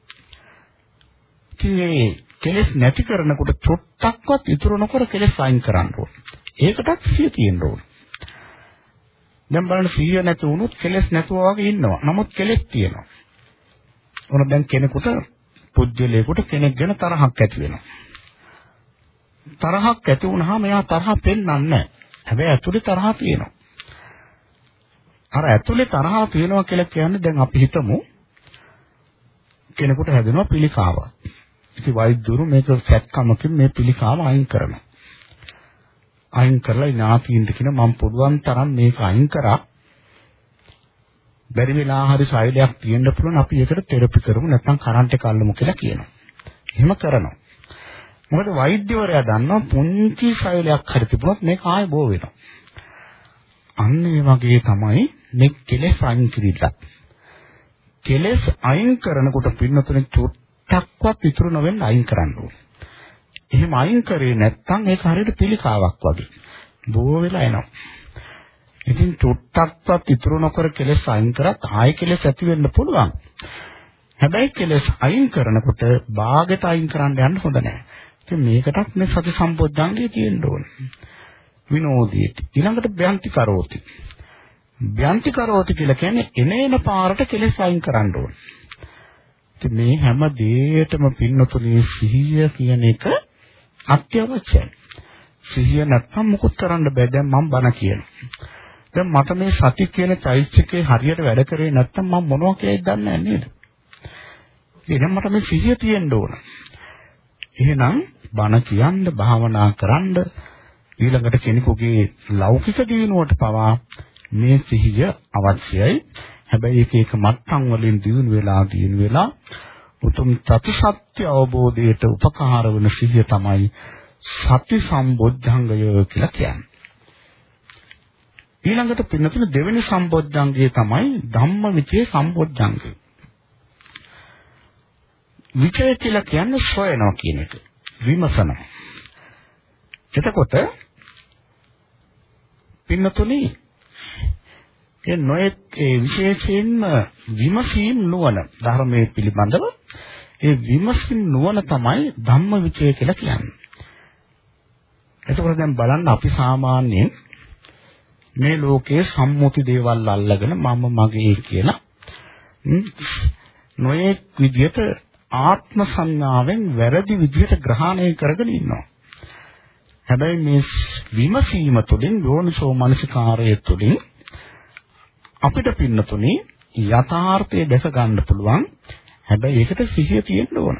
ඉතින් කෙලස් නැති කරනකොට චොට්ටක්වත් ඉතුරු නොකර කෙලස් අයින් කරන්න ඕන. ඒකටත් සිහිය තියෙන්න ඕන. දැන් බලන්න සිහිය නැති වුණොත් කෙලස් නැතුව වගේ ඉන්නවා. නමුත් කෙලස් තියෙනවා. ඕන දැන් කෙනෙකුට පුජ්‍යලයකට කෙනෙක් ගැන තරහක් ඇති වෙනවා. තරහක් ඇති වුණාම එයා තරහ පෙන්වන්නේ නැහැ. හැබැයි ඇතුලේ තරහ තියෙනවා. අර ඇතුලේ තරහ තියෙනවා කියලා කියන්නේ දැන් අපි හිතමු කෙනෙකුට හැදෙනවා පිළිකාවක්. ඉතින් වෛද්‍යවරු මේක සැත්කමකින් මේ පිළිකාව අයින් කරනවා. අයින් කරලා ඥාතියින්ද කියන මම පුළුවන් තරම් මේක අයින් කරා. බැරි වෙලා හරි ශෛලයක් තියෙන්න පුළුවන් අපි ඒකට තෙරපි කරමු නැත්නම් කරන්ට් එක අල්ලමු කියලා කියනවා. එහෙම කරනවා. මොකද වෛද්‍යවරයා දන්නවා පුංචි ශෛලයක් හරි තිබුණොත් මේක ආයෙ බෝ වෙනවා. අන්න ඒ වගේ තමයි මේ කෙලෙස් අයින් කිරීමක්. කෙලෙස් අයින් කරනකොට පින්නතුනේ චුට්ටක්වත් ඉතුරු නොවෙන්න අයින් කරන්න ඕනේ. එහෙම අයින් කරේ නැත්නම් ඒක හරියට පිළිකාවක් වගේ. බෝ වෙලා එනවා. ඉතින් චුට්ටක්වත් ඉතුරු නොකර කෙලෙස් අයින් කරත් ආයෙ කෙලෙස් ඇති වෙන්න පුළුවන්. හැබැයි කෙලෙස් අයින් කරනකොට බාගෙට අයින් කරන්න යන්න හොඳ නැහැ. ඉතින් මේකටත් මේ සති සම්පොද්දාංගය තියෙන්න ඕනේ. විනෝදීති. ඊළඟට බ්‍යන්ති කරෝති. බ්‍යන්ති කරෝති කියලා කියන්නේ එනේන පාරට කෙලෙස් අයින් කරන්න ඕනේ. ඉතින් මේ හැම දෙයකටම පින්නතුනේ සිහිය කියන එක අත්‍යවශ්‍යයි. සිහිය නැත්තම් මොකුත් කරන්න බෑ. දැන් මම බන කියනවා. දැන් මට මේ සති කියන චෛත්‍යකේ හරියට වැඩ කරේ නැත්තම් මම මොනවා කියයිද දන්නේ නැහැ නේද? එහෙනම් මට මේ සිහිය තියෙන්න ඕන. එහෙනම් බණ කියන්න භාවනා කරන්න ඊළඟට කෙනෙකුගේ ලෞකික දියුණුවට පවා මේ සිහිය අවශ්‍යයි. හැබැයි ඒක ඒක මට්ටම් වලින් දියුණු වෙලා දියුණු වෙලා උතුම් සත්‍ය අවබෝධයට උපකාර වන සිහිය තමයි සති සම්බොද්ධංගය කියලා කියන්නේ. ඊළඟට පින්නතුන දෙවෙනි සම්බොද්ධංගය තමයි ධම්මවිචේ සම්බොද්ධංගය. විචය කියලා කියන්නේ සොයනවා කියන එක. විමසනවා. එතකොට පින්නතුනි ඒ නොයෙක් ඒ විශේෂයෙන්ම විමසීම් නුවණ ධර්මයේ පිළිබඳව ඒ විමසීම් නුවණ තමයි ධම්මවිචය කියලා කියන්නේ. එතකොට දැන් බලන්න අපි සාමාන්‍යයෙන් මේ ලෝකයේ සම්මුති දේවල් අල්ලගෙන මම මගේ කියලා නොයෙක් විදිහට ආත්ම සංඥාවෙන් වැරදි විදිහට ග්‍රහණය කරගෙන ඉන්නවා. හැබැයි මේ විමසීම තුළින් යෝනිසෝ මනසිකාරය තුළින් අපිට පින්නතුනේ යථාර්ථය දැක ගන්න පුළුවන්. හැබැයි ඒකට සිහිය තියෙන්න ඕන.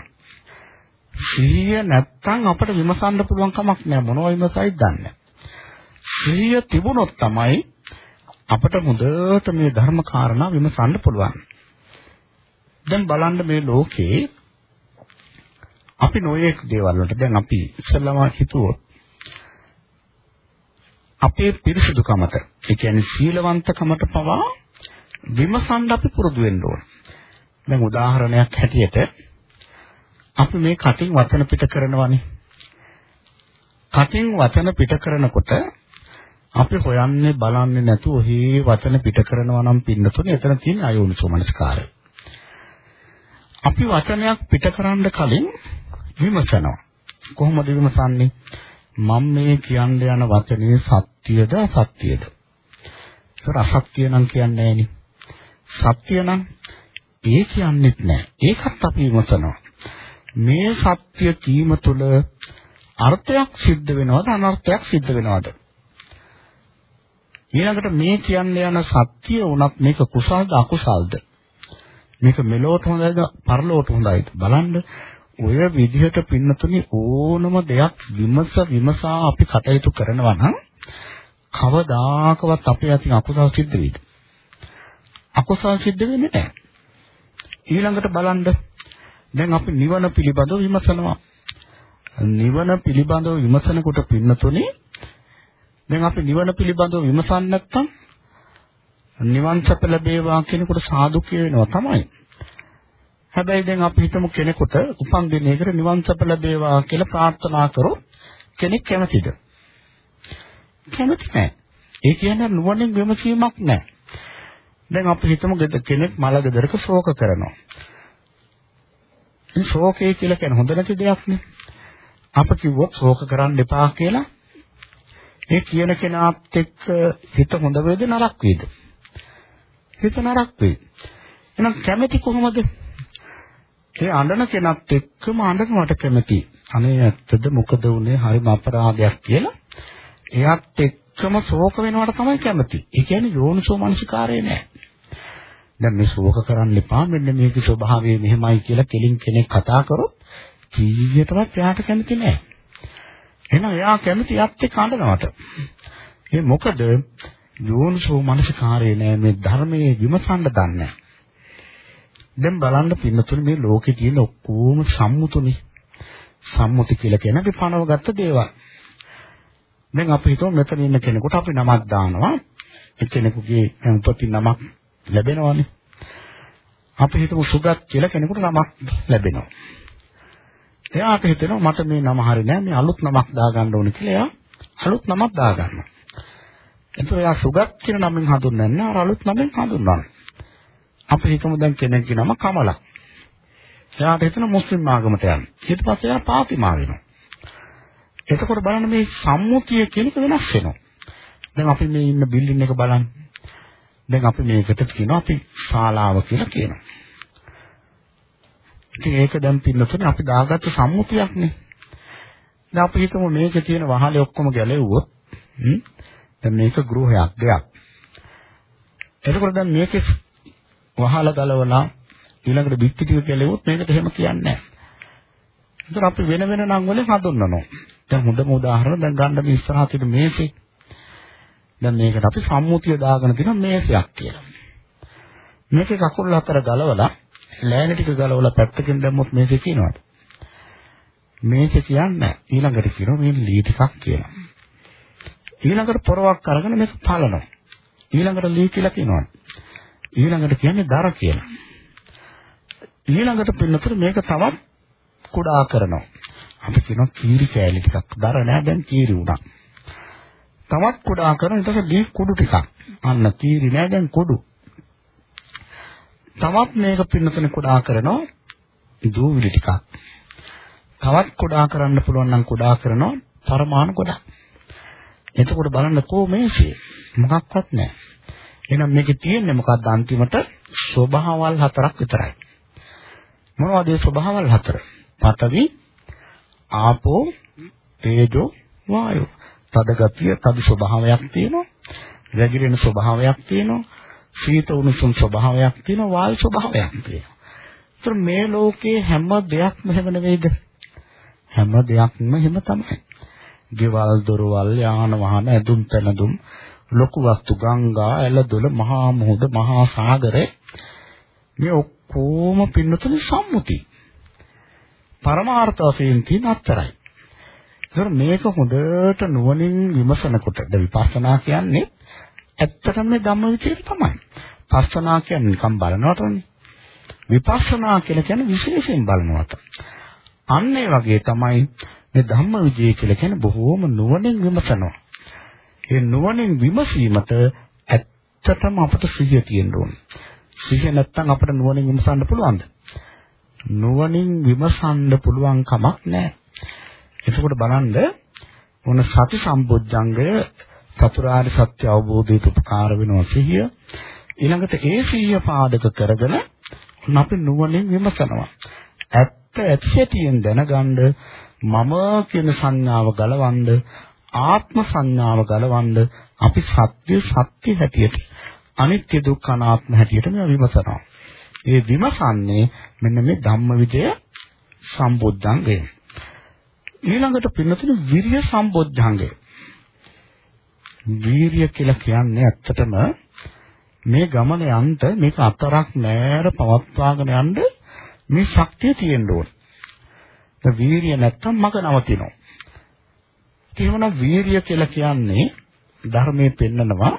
සිහිය නැත්තම් අපිට විමසන්න පුළුවන් කමක් නැහැ මොනව විමසයිද දන්නේ. සිහිය තිබුණොත් තමයි අපිට මුදට මේ ධර්ම කාරණා විමසන්න පුළුවන්. දැන් බලන්න මේ ලෝකේ අපි නොයේක් දේවල් වලට දැන් අපි ඉස්සෙල්ලාම හිතුවොත් අපේ පිරිසුදුකමට, ඒ කියන්නේ සීලවන්තකමට පවා විමසන්න අපි පුරුදු වෙන්න ඕන. දැන් උදාහරණයක් හැටියට අපි මේ කටින් වචන පිට කරනවානේ. කටින් වචන පිට කරනකොට අපි හොයන්නේ බලන්නේ නැතුව ඔහේ වචන පිට කරනවා නම් පින්නතුනේ එතන තියෙන අයෝනිසෝමනස්කාරය. අපි වචනයක් පිට කරන්න කලින් විමසනවා. කොහොමද විමසන්නේ? මම මේ කියන්න යන වචනේ සත්‍යද අසත්‍යද? ඒක අසත්‍ය නම් කියන්නේ නෑනේ. සත්‍ය නම් ඒ කියන්නේත් නෑ. ඒකත් අපි විමසනවා. මේ සත්‍ය කීම තුළ අර්ථයක් සිද්ධ වෙනවද අනර්ථයක් සිද්ධ වෙනවද? ඊළඟට මේ කියන්න යන සත්‍ය උනත් මේක කුසල්ද අකුසල්ද? මේක මෙලොවට හොඳයිද පරලොවට හොඳයිද? බලන්න ඔය විදිහට පින්නතුනි ඕනම දෙයක් විමස විමසා අපි කටයුතු කරනවා නම් කවදාකවත් අපේ අතින් අකුසල් සිද්ධ වෙයිද? අකුසල් සිද්ධ වෙන්නේ නැහැ. ඊළඟට බලන්න දැන් අපි නිවන පිළිබඳව විමසනවා. නිවන පිළිබඳව විමසනකොට පින්නතුනේ දැන් අපි නිවන පිළිබඳව විමසන්නේ නැත්නම් නිවන් සප ලැබේවා කෙනෙකුට සාදු කියනවා තමයි. හැබැයි දැන් අපි හිතමු කෙනෙකුට උපන් දිනයකට නිවන් සප ලැබේවා කියලා ප්‍රාර්ථනා කරොත් කෙනෙක් කැමතිද? කැමති නැහැ. ඒ කියන්නේ නුවණින් විමසීමක් නැහැ. දැන් අපි හිතමු කෙනෙක් මල ගෙදරක ශෝක කරනවා. මේ ශෝකය කියලා කියන්නේ හොඳ නැති දෙයක් නේ. අප කිව්වොත් ශෝක කරන්න එපා කියලා ඒ කියන කෙනාත් එක්ක හිත හොඳ වේද නරක වේද? හිත නරක වේ. එහෙනම් කැමැති කොහොමද? ඒ අඬන කෙනත් එක්කම අඬන මට කැමැති. අනේ ඇත්තද මොකද උනේ හරිම අපරාධයක් කියලා. එයාත් එක්කම ශෝක වෙනවට තමයි කැමැති. ඒ කියන්නේ යෝනිසෝ මනසිකාරය නෑ. දැන් මේ ශෝක කරන්න එපා මෙන්න මේකේ ස්වභාවය මෙහෙමයි කියලා කෙලින් කෙනෙක් කතා කරොත් කීයටවත් එයාට කැමති නෑ. එහෙනම් එයා කැමති යත් එක්ක අඬනවට. ඒ මොකද යෝනිසෝ මනසිකාරය නෑ මේ ධර්මයේ විමසන්න දන්නේ දැන් බලන්න පින්නතුනේ මේ ලෝකේ තියෙන ඔක්කොම සම්මුතුනේ. සම්මුති කියලා කියන අපි පනවගත්ත දේවල්. දැන් අපි හිතමු මෙතන ඉන්න කෙනෙකුට අපි නමක් දානවා. ඒ කෙනෙකුගේ උපතින් නමක් ලැබෙනවානේ. අපි හිතමු සුගත් කියලා කෙනෙකුට නමක් ලැබෙනවා. එයාට හිතෙනවා මට මේ නම හරි නෑ මේ අලුත් නමක් දාගන්න ඕනේ කියලා එයා අලුත් නමක් දාගන්නවා. එතකොට එයා සුගත් කියන නමින් හඳුන්වන්නේ අර අලුත් නමින් හඳුන්වනවා. අපි හිතමු දැන් කෙනෙක්ගේ නම කමලක්. එයාට හිතෙන මුස්ලිම් ආගමට යන්න. ඊට පස්සේ එයා පාතිමා වෙනවා. එතකොට බලන්න මේ සම්මුතිය කියන එක වෙනස් වෙනවා. දැන් අපි මේ ඉන්න බිල්ඩින් එක බලන්න. දැන් අපි මේකට කියනවා අපි ශාලාව කියලා කියනවා. ඉතින් ඒක දැන් පින්නතුනේ අපි දාගත්ත සම්මුතියක්නේ. දැන් අපි හිතමු මේකේ තියෙන වහලේ ඔක්කොම ගැලෙව්වොත් දැන් මේක ගෘහයක් දෙයක්. එතකොට දැන් මේකේ වහල ගලවලා ඊළඟට බිත්ති ටික ගැලෙව්වොත් මේකට එහෙම කියන්නේ නැහැ. ඒතර අපි වෙන වෙන නම් වලින් හඳුන්වනවා. දැන් හොඳම උදාහරණ දැන් ගන්න මේ ඉස්සරහා තියෙන මේසේ. දැන් මේකට අපි සම්මුතිය දාගෙන තියෙන මේසයක් කියලා. මේකේ කකුල් හතර ගලවලා ලෑලි ටික ගලවලා පැත්තකින් දැම්මොත් මේකේ කියනවාද? මේක කියන්නේ ඊළඟට කියනවා මේ ලී ටිකක් කියලා. ඊළඟට පොරවක් අරගෙන මේක පලනවා. ඊළඟට ලී කියලා කියනවා. ඊළඟට කියන්නේ දර කියලා. ඊළඟට පින්නතර මේක තවත් කුඩා කරනවා. අපි කියනවා කීරි කෑලි ටිකක්. දර නෑ දැන් කීරි උනා. තවත් කුඩා කරන ඊට පස්සේ ලී කුඩු ටිකක්. අන්න කීරි නෑ දැන් කුඩු. තවත් මේක පින්නතන කුඩා කරනවා දූවිලි ටිකක්. තවත් කුඩා කරන්න පුළුවන් නම් කුඩා කරනවා පරමාණු ගොඩක්. එතකොට බලන්න කො මේසේ මොකක්වත් නැහැ. එහෙනම් මේකේ තියෙන්නේ මොකක්ද අන්තිමට ස්වභාවල් හතරක් විතරයි. මොනවද ඒ ස්වභාවල් හතර? පඨවි, ආපෝ, තේජෝ, වායෝ. තද ගතිය, තද ස්වභාවයක් තියෙනවා. වැగిරෙන ස්වභාවයක් තියෙනවා. සීත උණුසුම් ස්වභාවයක් තියෙනවා වායු ස්වභාවයක් තියෙනවා. ඒතර මේ ලෝකේ හැම දෙයක්ම හැම නෙවෙයිද? හැම දෙයක්ම හැම තමයි. ගෙවල් දොරවල් යාන වාහන ඇඳුම් තැනදුම් ලොකු වස්තු ගංගා ඇලදොල මහා මුහුද මහා සාගරේ මේ ඔක්කොම පින්නතුනේ සම්මුති. පරමාර්ථ වශයෙන් තියෙන අත්තරයි. ඒතර මේක හොඳට නුවණින් විමසනකොට ද විපස්සනා කියන්නේ ඇත්තටම මේ ධම්මවිචේ තමයි. පස්සනා කියන්නේ නිකන් බලනවටනේ. විපස්සනා කියලා කියන්නේ විශේෂයෙන් බලනවට. අන්න ඒ වගේ තමයි මේ ධම්මවිචේ කියලා කියන්නේ බොහෝම නුවණින් විමසනවා. ඒ නුවණින් විමසීමට ඇත්තටම අපට සිහිය තියෙන්න ඕනේ. සිහිය නැත්තම් අපිට නුවණින් විමසන්න පුළුවන්ද? නුවණින් විමසන්න පුළුවන් කමක් නැහැ. එතකොට බලන්න මොන සති සම්බොජ්ජංගය චතුරාර්ය සත්‍ය අවබෝධයට උපකාර වෙනවා සිහිය. ඊළඟට ඒ සිහිය පාදක කරගෙන අපි නුවණින් විමසනවා. ඇත්ත ඇත්තටියෙන් දැනගන්න මම කියන සංඥාව ගලවන්න ආත්ම සංඥාව ගලවන්න අපි සත්‍ය සත්‍ය හැටියට අනිත්‍ය දුක්ඛ අනාත්ම හැටියට මේ විමසනවා. ඒ විමසන්නේ මෙන්න මේ ධම්මවිදය සම්බුද්ධංගය. ඊළඟට පින්නතුනේ විරිය සම්බොද්ධංගය. වීරිය කියලා කියන්නේ ඇත්තටම මේ ගමන යන්න මේක අතරක් නෑර පවත්වාගෙන යන්න මේ ශක්තිය තියෙන්න ඕනේ. ඒ වීරිය නැත්තම් මග නවතිනවා. එහෙමනම් වීරිය කියලා කියන්නේ ධර්මයේ පෙන්නනවා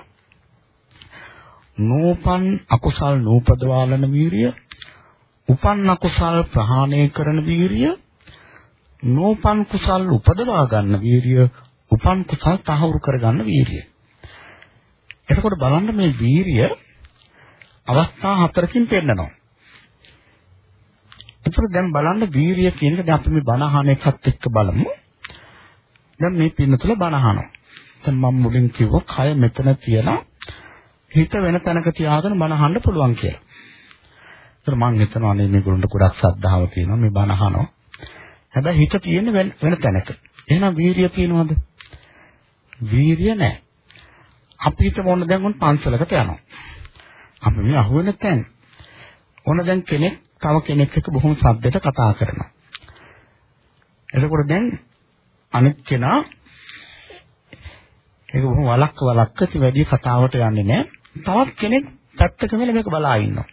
නූපන් අකුසල් නූපදවාලන වීරිය, උපන් අකුසල් ප්‍රහාණය කරන වීරිය, නූපන් කුසල් උපදවා ගන්න වීරිය, උපන් කුසල් තහවුරු කරගන්න වීරිය. එතකොට බලන්න මේ වීරිය අවස්ථා හතරකින් පෙන්නනවා. එතකොට දැන් බලන්න වීරිය කියන එක දැන් අපි මේ බණ අහන එකත් එක්ක බලමු. දැන් මේ පින්න තුල බණ අහනවා. දැන් මම මුලින් කිව්වා කය මෙතන තියලා හිත වෙන තැනක තියාගෙන බණ අහන්න පුළුවන් කියලා. ඒතර මම හිතනවා අනේ මේගොල්ලන්ට ගොඩක් ශ්‍රද්ධාව තියෙනවා මේ බණ අහනවා. හැබැයි හිත තියෙන්නේ වෙන තැනක. එහෙනම් වීරිය තියෙනවද? වීරිය නැහැ. අපි හිතමු ඕන දැන් උන් පන්සලකට යනවා. අපි මේ අහුවෙන තැන. ඕන දැන් කෙනෙක් තව කෙනෙක් එක්ක බොහොම සද්දට කතා කරනවා. එතකොට දැන් අනිත් කෙනා ඒක බොහොම වලක්ක වලක්ක ඉති වැඩි කතාවට යන්නේ නැහැ. තවත් කෙනෙක් පැත්තක වෙලා මේක බලා ඉන්නවා.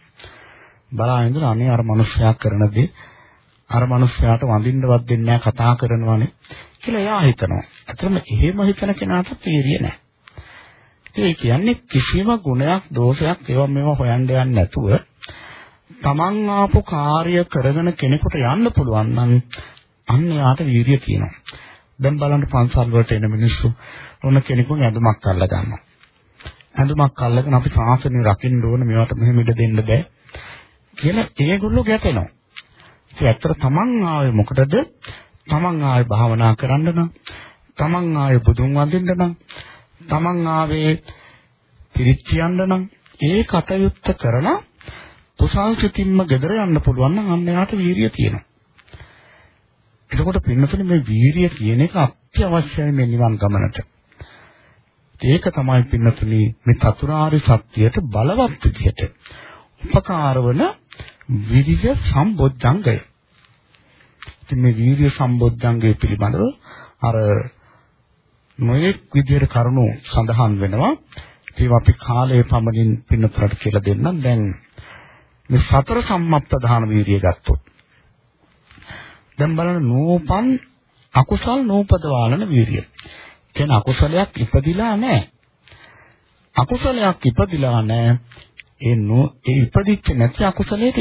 බලා ඉඳලා අනේ අර මිනිස්සයා කරන දේ අර මිනිස්සයාට වඳින්නවත් දෙන්නේ නැහැ කතා කරනවානේ කියලා එයා හිතනවා. අතරම එහෙම හිතන කෙනාට තීරිය නැහැ. ඒ කියන්නේ කිසිම ගුණයක් දෝෂයක් ඒවා මේවා හොයන්න යන්නේ නැතුව තමන් ආපු කාර්ය කරගෙන කෙනෙකුට යන්න පුළුවන් නම් අන්න යාට වීරිය තියෙනවා. දැන් බලන්න පන්සල් වලට එන මිනිස්සු ඕන කෙනෙකුගේ ඇඳුමක් අල්ල ගන්නවා. ඇඳුමක් අල්ලගෙන අපි සාසනය රකින්න ඕන මේවට මෙහෙම ඉඩ දෙන්න බෑ කියලා ඒගොල්ලෝ ගැටෙනවා. ඒ ඇත්තට තමන් ආවේ මොකටද? තමන් ආවේ භාවනා කරන්න නම්, තමන් ආවේ බුදුන් වඳින්න නම්, තමන් ආවේ පිරිත් කියන්න නම් ඒ කටයුත්ත කරලා කුසල් සිතින්ම gedera යන්න පුළුවන් නම් අන්න යාට වීරිය තියෙනවා. එතකොට පින්නතුනේ මේ වීරිය කියන එක අත්‍යවශ්‍යයි මේ නිවන් ගමනට. ඒක තමයි පින්නතුනේ මේ චතුරාර්ය සත්‍යයට බලවත් විදිහට උපකාර වන විරිය සම්බොද්ධංගය. ඉතින් මේ වීරිය සම්බොද්ධංගය පිළිබඳව අර නොයෙක් විදිහට කරුණු සඳහන් වෙනවා. ඒවා අපි කාලයේ පමණින් පින්නතරට කියලා දෙන්නම්. දැන් මේ සතර සම්මප්පදාන වීරිය ගත්තොත් දැන් බලන්න නෝපන් අකුසල් නෝපදවාලන වීරිය. කියන්නේ අකුසලයක් ඉපදිලා නැහැ. අකුසලයක් ඉපදිලා නැහැ. ඒ නෝ ඒ ඉපදිච්ච නැති අකුසලයට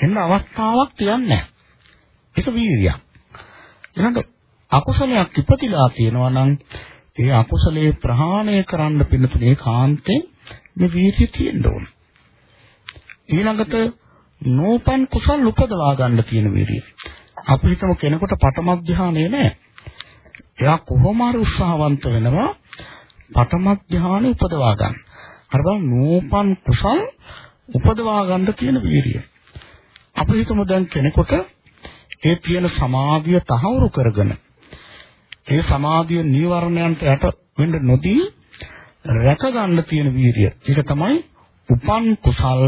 එන්න අවස්ථාවක් තියන්නේ නැහැ. ඒක වීරියක්. ඊළඟ අකුසලයක් ඉපදිලා තියෙනවා නම් ඒ අකුසලේ ප්‍රහාණය කරන්න පින්නතුනේ කාන්තේ මේ වීර්යය තියෙන්න ඕන. ඊළඟට නෝපන් කුසල් උපදවා ගන්න තියෙන වීර්යය. අපි හිතමු කෙනෙකුට පඨම ධානය නැහැ. එයා කොහොම හරි උත්සාහවන්ත වෙනවා පඨම ධානය උපදවා ගන්න. අර බලන්න නෝපන් කුසල් උපදවා ගන්න තියෙන වීර්යය. අපි හිතමු දැන් කෙනෙකුට ඒ තියෙන සමාධිය තහවුරු කරගෙන ඒ සමාධිය නීවරණයන්ට යට වෙන්න නොදී රැක ගන්න තියෙන වීරිය. ඒක තමයි උපන් කුසල්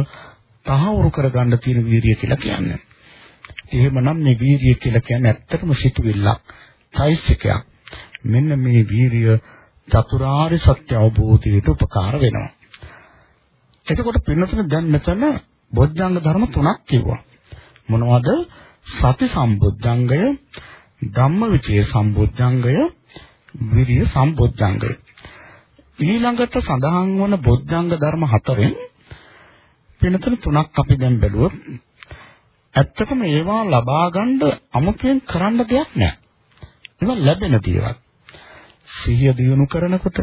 තහවුරු කර ගන්න තියෙන වීරිය කියලා කියන්නේ. එහෙමනම් මේ වීරිය කියලා කියන්නේ ඇත්තටම සිතුවිල්ලක්, චෛසිකයක්. මෙන්න මේ වීරිය චතුරාර්ය සත්‍ය අවබෝධයට උපකාර වෙනවා. එතකොට පින්නතුනේ දැන් මෙතන බොද්ධංග ධර්ම තුනක් කිව්වා. මොනවද? සති සම්බුද්ධංගය, ධම්මවිචේ සම්බොජ්ජංගය විරිය සම්බොජ්ජංගය ඊළඟට සඳහන් වන බොජ්ජංග ධර්ම හතරෙන් වෙනතන තුනක් අපි දැන් බැලුවොත් ඇත්තටම ඒවා ලබා ගන්න අමුතුවෙන් කරන්න දෙයක් නැහැ. ඒවා ලැබෙන දේවල්. සිහිය දියුණු කරනකොට,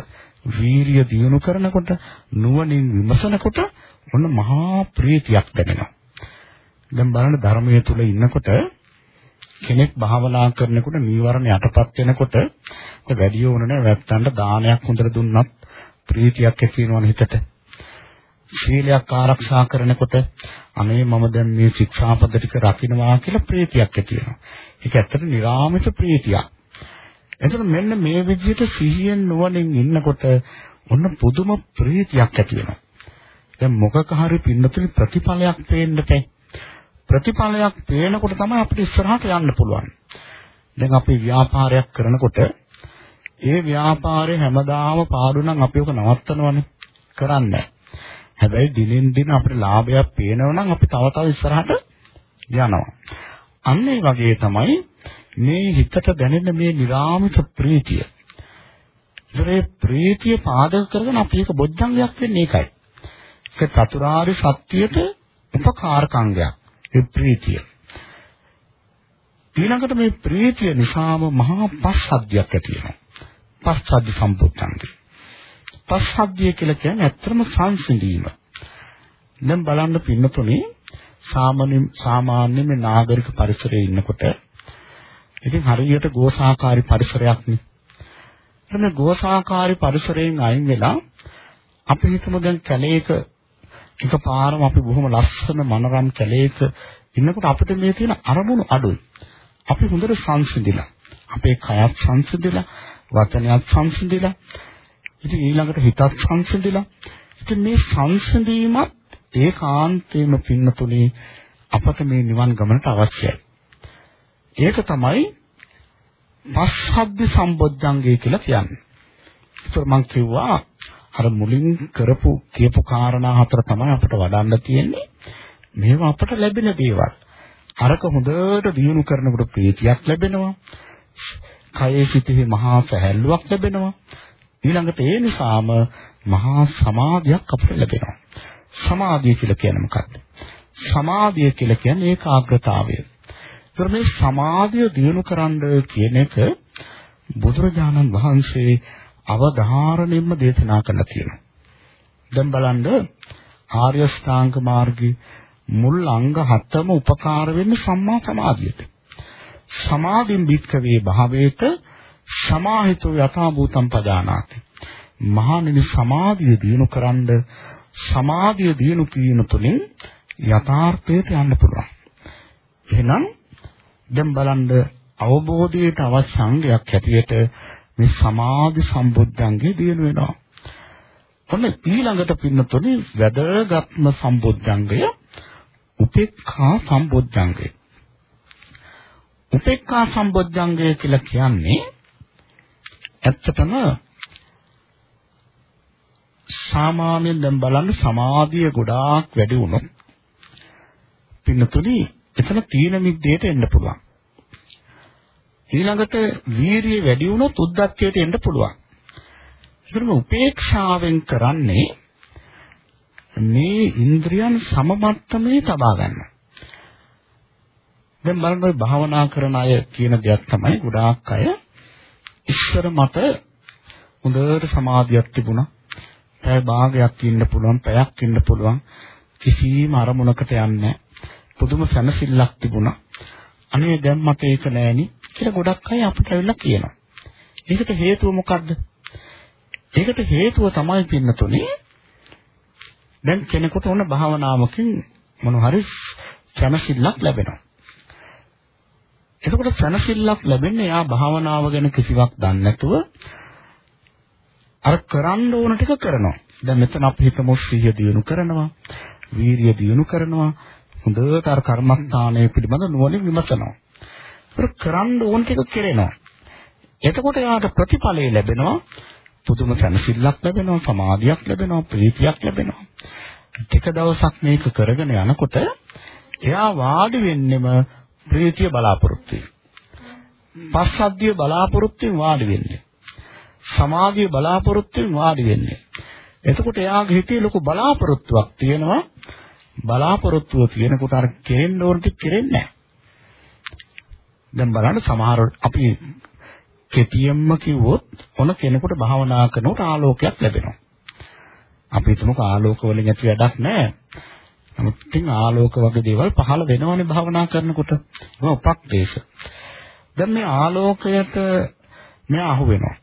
වීරිය දියුණු කරනකොට, නුවණින් විමසනකොට ඔන්න මහා ප්‍රීතියක් දැනෙනවා. දැන් බලන්න ධර්මයේ තුල ඉන්නකොට කෙනෙක් භාවනා කරනකොට නීවරණ යටපත් වෙනකොට වැඩි ඕන නැහැ වැත්තන්ට දානයක් හොඳට දුන්නත් ප්‍රීතියක් ඇති වෙනවනේ හිතට. ශීලයක් ආරක්ෂා කරනකොට අනේ මම දැන් මේ ශික්ෂාපද ටික රකින්නවා කියලා ප්‍රීතියක් ඇති වෙනවා. ඒක ඇත්තට නිර්ආමිත ප්‍රීතියක්. එතකොට මෙන්න මේ විදිහට සිහියෙන් නුවණින් ඉන්නකොට ඔන්න පුදුම ප්‍රීතියක් ඇති වෙනවා. දැන් මොකක හරි පින්නතුනි ප්‍රතිඵලයක් පේන්න බෑ. ප්‍රතිඵලයක් පේනකොට තමයි අපිට ඉස්සරහට යන්න පුළුවන්. දැන් අපි ව්‍යාපාරයක් කරනකොට ඒ ව්‍යාපාරේ හැමදාම පාඩු නම් අපි ඔක නවත්තනවනේ. කරන්නේ හැබැයි දිනෙන් දින අපිට ලාභයක් පේනවා නම් අපි තව තව ඉස්සරහට යනවා. අන්න ඒ වගේ තමයි මේ හිතට දැනෙන මේ නිරාමිත ප්‍රීතිය. ඒතරේ ප්‍රීතිය පාදක කරගෙන අපි එක බොජ්ජංගයක් වෙන්නේ ඒකයි. ඒක චතුරාර්ය සත්‍යයට උපකාරකංගයක්. ඒ ප්‍රීතිය. ඊළඟට මේ ප්‍රීතිය නිසාම මහා පස්සද්ධියක් ඇති වෙනවා. පස්සද්ධි සම්පූර්ණයි. පස්සද්ධිය කියලා කියන්නේ ඇත්තම සංසිඳීම. දැන් බලන්න පින්නතුනේ සාමාන්‍ය සාමාන්‍ය මේ නාගරික පරිසරයේ ඉන්නකොට ඉතින් හරියට ගෝසාකාරී පරිසරයක් නේ. එතන ගෝසාකාරී පරිසරයෙන් අයින් වෙලා අපි හිතමු දැන් කැලේක එකපාරම අපි බොහොම ලස්සන මනරම් කැලේක ඉන්නකොට අපිට මේ තියෙන අරමුණු අඩුයි. අපි හොඳට සංසිඳිලා. අපේ කයත් සංසිඳිලා, වචනයත් සංසිඳිලා. ඉතින් ඊළඟට හිතත් සංසිඳිලා. ඉතින් මේ සංසිඳීමත් ඒකාන්තයෙන්ම පින්නතුනේ අපට මේ නිවන් ගමනට අවශ්‍යයි. ඒක තමයි පස්සද්ධි සම්බොජ්ජංගය කියලා කියන්නේ. ඒතර මම කිව්වා අර මුලින් කරපු කියපු කාරණා හතර තමයි අපිට වඩන්න තියෙන්නේ. මේවා අපට ලැබෙන දේවල්. අරක හොඳට දියුණු කරනකොට ප්‍රීතියක් ලැබෙනවා. කයේ සිටෙහි මහා සැහැල්ලුවක් ලැබෙනවා. ඊළඟට ඒ නිසාම මහා සමාධියක් අපිට ලැබෙනවා. සමාධිය කියලා කියන්නේ මොකක්ද? සමාධිය කියලා කියන්නේ ඒකාග්‍රතාවය. ඒතර මේ සමාධිය දියුණු කරන්න කියන එක බුදුරජාණන් වහන්සේ අවධාරණයෙන්ම දේශනා කරලා තියෙනවා. දැන් බලන්න ආර්ය ශ්‍රාංග මාර්ගයේ මුල් අංග හතම උපකාර වෙන්නේ සම්මා සමාධියට. සමාධින් භික්කවේ භාවේත සමාහිතෝ යථා භූතම් පජානාති. මහණෙනි සමාධිය දිනු කරන්ඩ සමාධිය දිනු කිරීම තුළින් යථාර්ථයට යන්න පුළුවන්. එහෙනම් දැන් බලන්න අවබෝධයට අවශ්‍ය අංගයක් හැටියට මේ සමාධි සම්බුද්ධංගේ දිනු වෙනවා. ඔන්න ඊළඟට පින්නතොනේ වැදගත්ම සම්බුද්ධංගය උපේක්ඛා සම්බුද්ධංගය. උපේක්ඛා සම්බුද්ධංගය කියලා කියන්නේ ඇත්තටම සාමාන්‍යයෙන් දැන් බලන්න සමාධිය ගොඩාක් වැඩි වුණොත් පින්නතුනි එතන තීන මිද්දේට එන්න පුළුවන්. ඊළඟට වීරිය වැඩි වුණොත් උද්දච්චයට එන්න පුළුවන්. ඒකම උපේක්ෂාවෙන් කරන්නේ මේ ඉන්ද්‍රියන් සමමට්ටමේ තබා ගන්න. දැන් බලන්න ඔය භාවනා කරන අය කියන දෙයක් තමයි ගොඩාක් අය ඉස්සර මට හොඳට සමාධියක් තිබුණා. පැය භාගයක් ඉන්න පුළුවන්, පැයක් ඉන්න පුළුවන්. කිසිම අරමුණකට යන්නේ පුදුම සැනසෙල්ලක් තිබුණා. අනේ දැන් මට ඒක නෑනි කියලා ගොඩක් අය අපිට ඇවිල්ලා කියනවා. ඒකට හේතුව මොකද්ද? ඒකට හේතුව තමයි පින්නතුනේ දැන් කෙනෙකුට ඕන භාවනාවකින් මොන හරි සැනසෙල්ලක් ලැබෙනවා. එතකොට සැනසෙල්ලක් ලැබෙන්නේ යා භාවනාව ගැන කිසිවක් දන්නේ නැතුව අර කරන්න ඕන ටික කරනවා. දැන් මෙතන අපි හිතමු සිහිය දියුණු කරනවා, වීරිය දියුණු කරනවා, හොඳට අර කර්මස්ථානය පිළිබඳ නුවණින් විමසනවා. ඒක කරන්න ඕන ටික කෙරෙනවා. එතකොට යාට ප්‍රතිඵලය ලැබෙනවා. පුදුම සැනසෙල්ලක් ලැබෙනවා, සමාධියක් ලැබෙනවා, ප්‍රීතියක් ලැබෙනවා. ටික දවසක් මේක කරගෙන යනකොට එයා වාඩි වෙන්නෙම ප්‍රීතිය බලාපොරොත්තු පස්සද්ධිය බලාපොරොත්තුෙන් වාඩි වෙන්නේ. සමාධිය බලාපොරොත්තුෙන් වාඩි වෙන්නේ. එතකොට එයාගේ හිතේ ලොකු බලාපොරොත්තුවක් තියෙනවා. බලාපොරොත්තුව තියෙනකොට අර කෙරෙන්න ඕන ටික කෙරෙන්නේ නැහැ. දැන් බලන්න සමහර අපි කෙටියෙන්ම කිව්වොත් ඔන කෙනෙකුට භාවනා කරනකොට ආලෝකයක් ලැබෙනවා. අපි හිතමුකෝ ආලෝක වලින් ඇති වැඩක් නැහැ. නමුත් ඉතින් ආලෝක වගේ දේවල් පහළ වෙනවනේ භාවනා කරනකොට. ඒක උපක්ලේශ. දැන් මේ ආලෝකයට මෙයා අහු වෙනවා.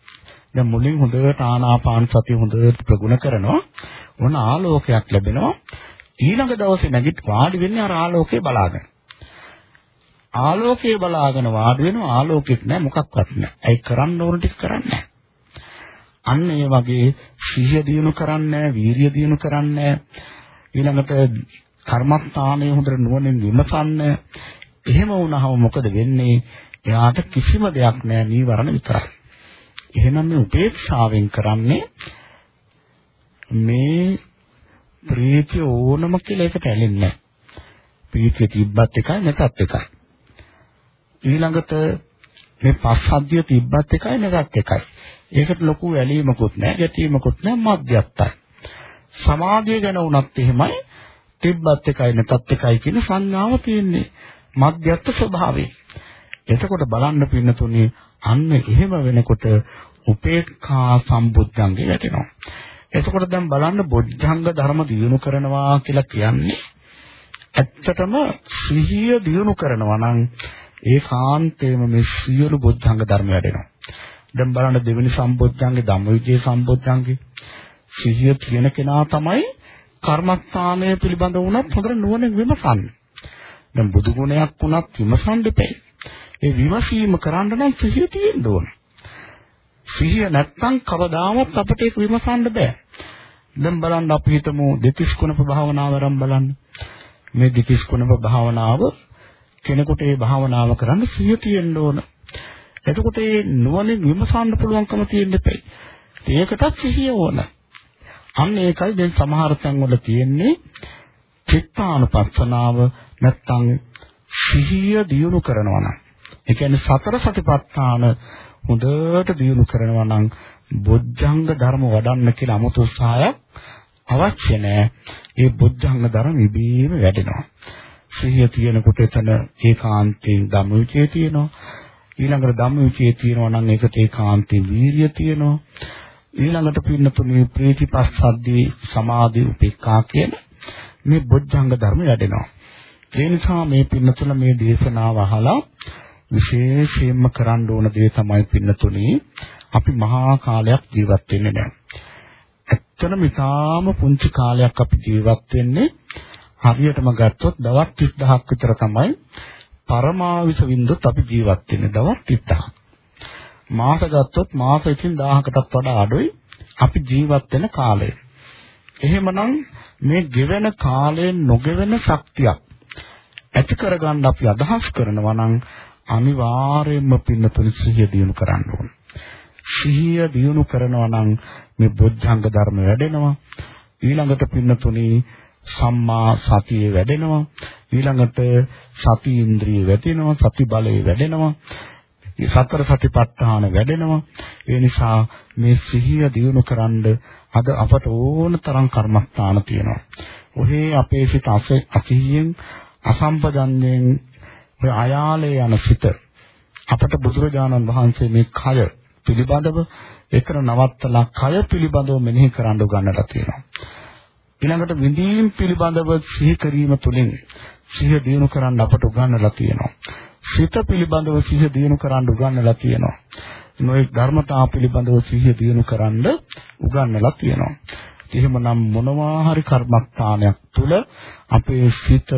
දැන් මුලින් හොඳට ආනාපාන සතිය හොඳට ප්‍රගුණ කරනවා. මොන ආලෝකයක් ලැබෙනවා. ඊළඟ දවසේ නැගිට වාඩි වෙන්නේ අර ආලෝකේ බලාගෙන. ආලෝකේ බලාගෙන වාඩි වෙනවා ආලෝකෙත් නැහැ මොකක්වත් නැහැ. ඇයි කරන්න ඕන ටික කරන්නේ අන්න ඒ වගේ සිහිය දිනු කරන්නේ වීරිය දිනු කරන්නේ ඊළඟට කර්මස්ථානයේ හොඳට නුවණින් විමසන්න එහෙම වුණාම මොකද වෙන්නේ එයාට කිසිම දෙයක් නැහැ නීවරණ විතරයි එහෙනම් මේ උපේක්ෂාවෙන් කරන්නේ මේ ප්‍රීතිය ඕනම කියලා එකට ඇලෙන්නේ නැහැ. ප්‍රීතිය තිබ්බත් එකයි නැතත් එකයි. ඊළඟට මේ පස්සද්ධිය තිබ්බත් එකයි නැතත් එකයි. ඒකට ලොකු ඇලීමකුත් නැහැ, ගැටීමකුත් නැහැ, මධ්‍යස්ථයි. සමාධිය ගැන වුණත් එහෙමයි තිබ්බත් එකයි නැතත් එකයි කියන සංඥාව තියෙන්නේ. මධ්‍යස්ථ ස්වභාවය. එතකොට බලන්න පින්නතුනේ අන්න එහෙම වෙනකොට උපේක්ඛා සම්බුද්ධංගේ වැටෙනවා. එතකොට දැන් බලන්න බොජ්ජංග ධර්ම දියුණු කරනවා කියලා කියන්නේ ඇත්තටම සිහිය දියුණු කරනවා නම් ඒකාන්තයෙන්ම මේ සියලු බොජ්ජංග ධර්ම වැඩෙනවා. දැන් බලන්න දෙවෙනි සම්බොජ්ජංගේ ධම්මවිජේ සම්බොජ්ජංගේ සිහිය තියෙන කෙනා තමයි කර්මස්ථානය පිළිබඳ වුණත් හොඳට නුවණින් විමසන්නේ. දැන් බුදු ගුණයක් වුණත් විමසන්න දෙපේ. ඒ විමසීම කරන්න නම් සිහිය තියෙන්න ඕන. සිහිය නැත්තම් කවදාවත් අපිට ඒක විමසන්න බෑ. දැන් බලන්න අපි හිතමු දෙතිස් කුණප භාවනාව ආරම්භ බලන්න. මේ දෙතිස් කුණප භාවනාව කෙනෙකුට ඒ භාවනාව කරන්න සිහිය තියෙන්න ඕන. එතකොට ඒ නුවණින් විමසන්න පුළුවන්කම තියෙන්න එපයි. ඒකටත් සිහිය ඕන. අන්න ඒකයි දැන් සමහර තැන්වල තියෙන්නේ චිත්තානුපස්සනාව නැත්තම් සිහිය දියුණු කරනවා නම්. ඒ කියන්නේ සතර සතිපට්ඨාන හොඳට දියුණු කරනවා නම් බොජ්ජංග ධර්ම වඩන්න කියලා 아무තු උත්සාහයක් අවශ්‍ය නැහැ. ඒ බොජ්ජංග ධර්ම ඉබේම වැඩෙනවා. සිහිය තියෙනකොට එතන ඒකාන්තයෙන් ධම්මවිචේ තියෙනවා. ඊළඟට ධම්මවිචේ තියෙනවා නම් ඒකට ඒකාන්තයෙන් වීරිය තියෙනවා. ඊළඟට පින්නතුනේ ප්‍රීතිපස්සද්දී සමාධි උපේක්ඛා කියන මේ බොජ්ජංග ධර්ම වැඩෙනවා. ඒ නිසා මේ පින්නතුල මේ දේශනාව අහලා විශේෂයෙන්ම කරන්න ඕන දේ තමයි පින්නතුනේ අපි මහා කාලයක් ජීවත් වෙන්නේ නැහැ. ඇත්තටම ඉතාම පුංචි කාලයක් අපි ජීවත් වෙන්නේ හරියටම ගත්තොත් දවස් 30000ක් විතර තමයි පරමාවිස වින්දොත් අපි ජීවත් වෙන්නේ දවස් 30000ක්. මාස ගත්තොත් මාස 1000කටත් වඩා අඩුයි අපි ජීවත් වෙන කාලය. එහෙමනම් මේ ගෙවෙන කාලයෙන් නොගෙවෙන ශක්තියක් ඇති කරගන්න අපි අදහස් කරනවා නම් අනිවාර්යයෙන්ම පින්නතුනි සිහිය දිනු කරන්න ඕන. සිහිය දිනු කරනවා නම් මේ බොද්ධංග ධර්ම වැඩෙනවා. ඊළඟට පින්නතුනි සම්මා සතිය වැඩෙනවා. ඊළඟට සති ඉන්ද්‍රිය වැඩෙනවා. සති බලය වැඩෙනවා. සතර සතිපට්ඨාන වැඩෙනවා. ඒ නිසා මේ සිහිය දිනු කරන්ඩ අද අපට ඕන තරම් කර්මස්ථාන තියෙනවා. ඔහේ අපේ සිත අසිහියෙන් අසම්පජන්යෙන් ඔය අයාලේ යන සිත අපට බුදුරජාණන් වහන්සේ මේ කය පිළිබඳව එකන නවත්තලා කය පිළිබඳව මෙනෙහි කරන්න උගන්වලා තියෙනවා. ඊළඟට විඳීම් පිළිබඳව සිහි කිරීම තුළින් සිහිය දිනු කරන්න අපට උගන්වලා තියෙනවා. සිත පිළිබඳව සිහිය දිනු කරන්න උගන්වලා තියෙනවා. නොයෙක් ධර්මතා පිළිබඳව සිහිය දිනු කරන්න උගන්වලා තියෙනවා. එහෙමනම් මොනවා හරි කර්මස්ථානයක් තුළ අපේ සිත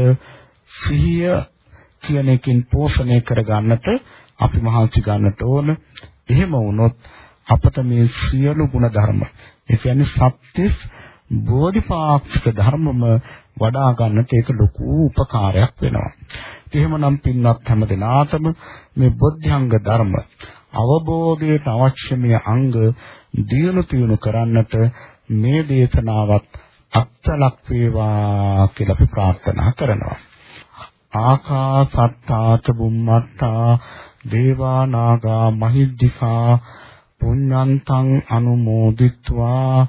සිහිය කියන එකෙන් පෝෂණය කරගන්නට අපි මහන්සි ගන්නට ඕන. එහෙම වුණොත් අපට මේ සියලු ගුණ ධර්ම, ඒ කියන්නේ සත්‍තිස් බෝධිපාක්ෂික ධර්මම වඩා ගන්නට ඒක ලොකු උපකාරයක් වෙනවා. එහෙමනම් පින්වත් හැම දිනාතම මේ බුද්ධංග ධර්ම අවබෝධයට අවශ්‍ය මේ අංග දියුණු තියුණු කරන්නට මේ දේශනාවත් අත්ලක් වේවා කියලා අපි ප්‍රාර්ථනා කරනවා. ආකාසත්තාච බුම්මත්තා දේවා නාග මහිද්దికා පුඤ්ඤන්තං අනුමෝදිත්වා